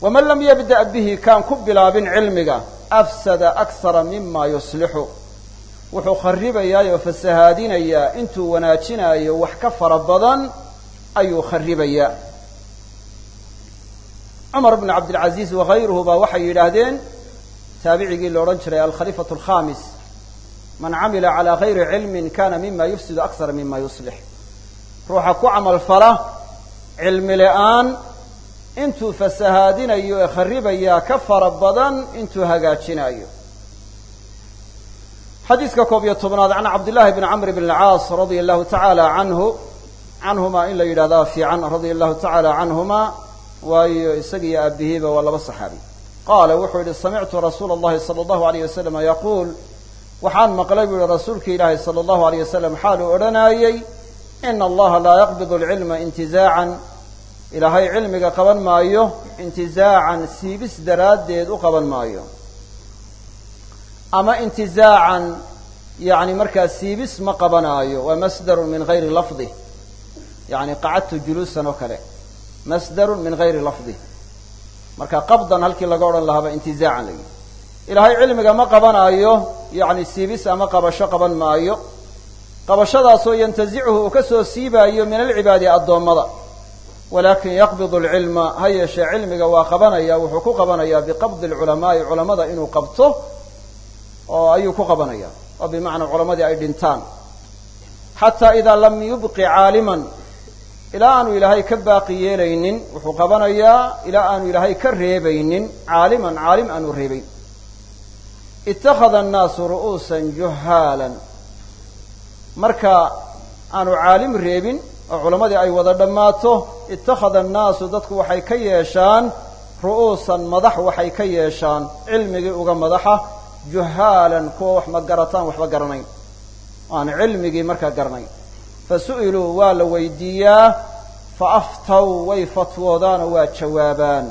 Waman lam yabda' bihi kaan ku bilaabin cilmiga afsada akhara mima yuslixu. Wuxuu kharibayaa oo fasahaadinayaa intuu wanaajinaayo wax ka fara badan ayuu kharibayaa cumar bn cabdilcaziiz wakayruhu baa waxay yidhaahdeen taabicigii la odhan jiray alkhaliifatu alkhamis man camila calaa gayri cilmin kana mima yufsidu akhara mima yuslix ruuxa ku camal fala cilmi la'aan intuu fasahaadinayo ee kharibayaa ka fara badan intuu hagaajinayo xadiiska koob iyo tobnaad can cabdillahi bni camr bn alcaas radia allahu tacaala canhu canhumaa in la yidhahdaa fiican radia allahu tacaala canhuma waayo isagiiyo aabihiiba waa laba saxaabi. Qaala wuxuu yihi samictu rasuula allahi sala allahu alayh wasalam yaquul. Waxaan maqlay buu yihi rasuulki ilaahi sala allahu alayh wasalam xaal uu odhanayey ina allaha laa yaqbidu alcilma intizaacan. Ilaahay cilmiga qaban maayo intizaacan siibis daraaddeed u qaban maayo. Ama intizaacan yani markaa siibis ma qabanaayo waa masdarun min gayri lafdi yani qacadtu juluusan oo kale masdarun min gayri lafdi. Marka qabdan halkii laga odhan lahaaba intizaacan la yidhi ilaahay cilmiga ma qabanaayo yani siibis ama qabasho qaban maayo. Qabashadaasoo yantazichu uu ka soo siibaayo min alcibaadi addoommada. Walakin yaqbid alcilma ha yeeshee cilmiga waa qabanaya wuxuu ku qabanayaa biqabdi alculamaai culamada inuu qabto oo ayuu ku qabanaya oo bimacnaa culamadii ay dhintaan. Xataa idaa lam yubqi caaliman ilaa aanu ilaahay ka baaqi yeelaynin wuxuu qabanayaa ilaa aanu ilaahay ka reebaynin caaliman caalim aanu reebayn ittakhada annaasu ru'uusan juhaalan. Marka aanu caalim reebin oo culammadii ay wada dhammaato ittakhada annaasu dadku waxay ka yeeshaan ru'uusan madax waxay ka yeeshaan cilmigii uga madaxa juhaalan kuwa wax ma garataan waxba garanayn. Aan cilmigii markaa garanayn fa su'iluu waa la weydiiyaa. fa aftaw way fatwoodaanoo waa jawaabaan.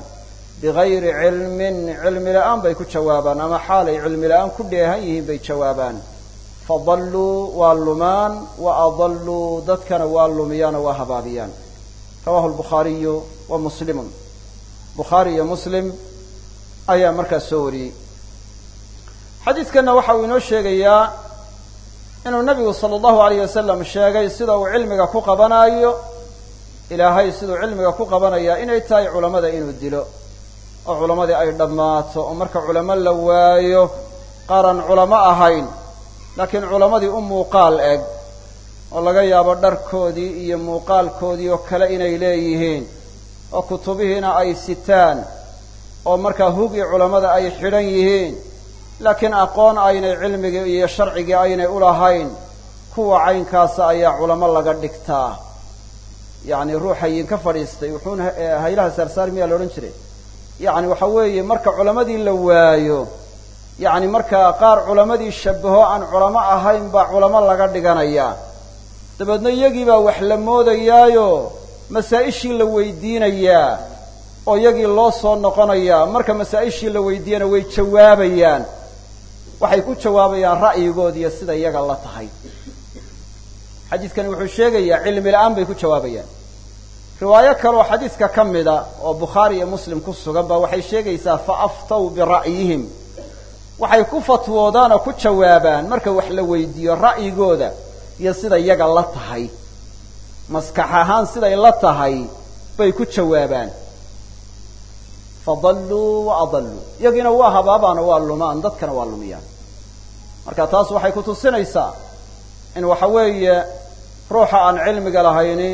bigayri cilmin cilmi la'aan bay ku jawaabaan ama xaalay cilmi la'aan ku dheehan yihiin bay jawaabaan. fadalluu waa lumaan wa adalluu dadkana waa lumiyaanoo waa habaabiyaan. rawahu lbukhaariyu wa muslimun bukhaari iyo muslim ayaa markaas soo wariyey. xadiidkanna waxa uu inoo sheegayaa inuu nabigu sala allahu alayh wasalam sheegay sida uu cilmiga ku qabanaayo ilaahay siduu cilmiga ku qabanayaa inay tahay culammada inuu dilo oo culammadii ay dhammaato oo marka culamo la waayo qaran culamo ahayn laakiin culammadii u muuqaal eg oo laga yaabo dharkoodii iyo muuqaalkoodii oo kale inay leeyihiin oo kutubihiina ay sitaan oo markaa hugii culammada ay xidhan yihiin laakiin aqoon aynay cilmigii iyo sharcigii aynay ulahayn kuwa caynkaasa ayaa culamo laga dhigtaa. Yacni ruuxa idinka fadhiistay wuxuuna haylaha saarsaar miyaa la odhan jiray? Yacni waxa weeye marka culammadii la waayo yacni markaa qaar culammadii shabaho aan culamo ahayn baa culamo laga dhiganayaa dabeedna iyagii baa wax la moodayaayo masaa-ishii la weydiinayaa oo iyagii loo soo noqonayaa. Marka masaa-ishii la weydiiyana way jawaabayaan waxay ku jawaabayaan ra'yigoodiiyo sida iyaga la tahay. Xadiidkani wuxuu sheegayaa cilmi la'aan bay ku jawaabayaan. Riwaayo kaleoo xadiidka ka mida oo bukhaari iyo muslim ku sugan ba waxay sheegaysaa fa aftaw bira'yihim waxay ku fatwoodaan oo ku jawaabaan marka wax la weydiiyo ra'yigooda iyo sida iyaga la tahay. Maskax ahaan siday la tahay bay ku jawaabaan fadalluu wa adalluu iyagiina waa habaabaan oo waa lumaan dadkana waa lumiyaan marka taas waxay ku tusinaysaa in waxa weeye ruuxa aan cilmiga lahayni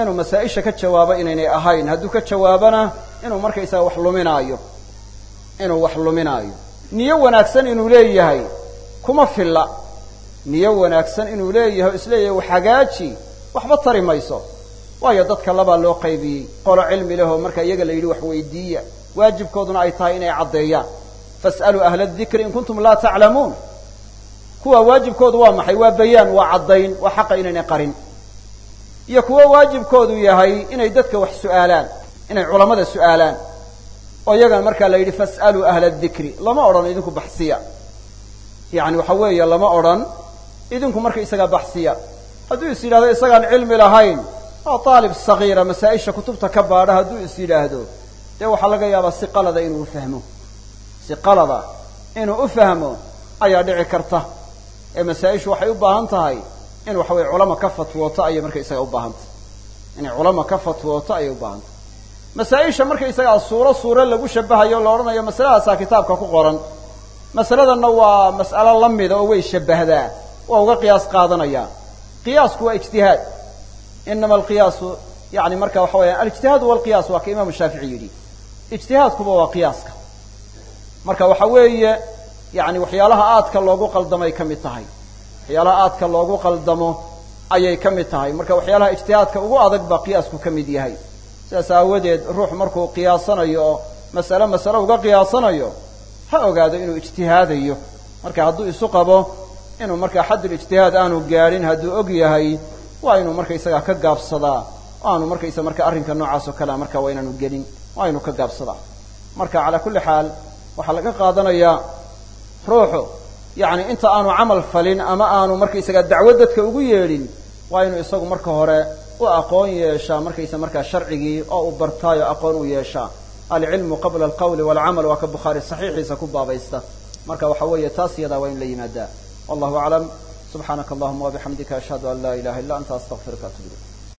inuu masaa-isha ka jawaabo inaynay ahayn hadduu ka jawaabona inuu markaysaga wax luminaayo inuu wax luminaayo niyo wanaagsan inuu leeyahay kuma filla niyo wanaagsan inuu leeyahay o is leeyahay wax hagaaji waxba tari mayso waayo dadka labaa loo qaybiyey. Qolo cilmi lehoo marka iyaga la yidhi wax weydiiya. Waajibkooduna ay tahay inay caddeeyaan. Fas'aluu ahla adikri in kuntum laa taclamuun kuwa waajibkoodu waa maxay? Waa bayaan waa caddayn waa xaqa inaynay qarin. Iyo kuwo waajibkoodu yahay inay dadka wax su'aalaan inay culammada su'aalaan. Oo iyagana markaa la yidhi fas'aluu ahla adikri lama odhan idinku baxsiya. Yacni waxa weeye lama odhan idinku marka isagaa baxsiya. Hadduu is yidhahdo isagaan cilmi lahayn oo aalib sagiira masaa-isha kutubta ka baadha hadduu is yidhaahdo dee waxaa laga yaabaa si qalada inuu ufahmo si qalada inuu u fahmo ayaa dhici karta. Ee masaa-ishu waxay u baahan tahay in waxa weye culama ka fatwooto ayay markaysaga u baahan tahay. Inay culama ka fatwooto ayay u baahan tahay. Masaa-isha markaysagaa suuro suuro lagu shabahayo la odhanayo masaladaasaa kitaabka ku qoran. Masaladanna waa mas'alo la mida oo way shabahdaa waa uga qiyaas qaadanaya. Qiyaasku waa ijtihaad inama alqiyaasu yani marka waxa weya alijtihaad walqiyaas waa ka imaamu shaafici yidhi ijtihaadkuba waa qiyaaska marka waxa weeye yani waxyaalaha aadka loogu qaldamay ka mid tahay waxyaalaha aadka loogu qaldamo ayay ka mid tahay marka waxyaalaha ijtihaadka ugu adag baa qiyaasku ka mid yahay sidaas aawadeed ruux markuu qiyaasanayo oo masale masale uga qiyaasanayo ha ogaado inuu ijtihaadayo marka hadduu isu qabo inuu markaa xaddulijtihaad aanu gaadhin hadduu og yahay waa inuu markaysagaa ka gaabsadaa aanu markaysa marka arrinka noocaas oo kalea marka waa inaanu gelin waa inuu ka gaabsadaa. Marka calaa kulli xaal waxaa laga qaadanayaa ruuxu yacni inta aanu camal falin ama aanu markaysagaa dacwo dadka ugu yeedhin waa inuu isagu marka hore u aqoon yeeshaa markaysa markaa sharcigii oo uu bartaayo aqoon u yeeshaa. Alcilmu qabla alqawli walcamal waa ka bukhaari saxiixiisa ku baabaysta. Marka waxa weeye taas yadaa waa in la yimaadaa. Wallahu aclam subxaanaka allahuma wabixamdika ashhadu an laa ilaha illa anta astaqfiruka atub ilayk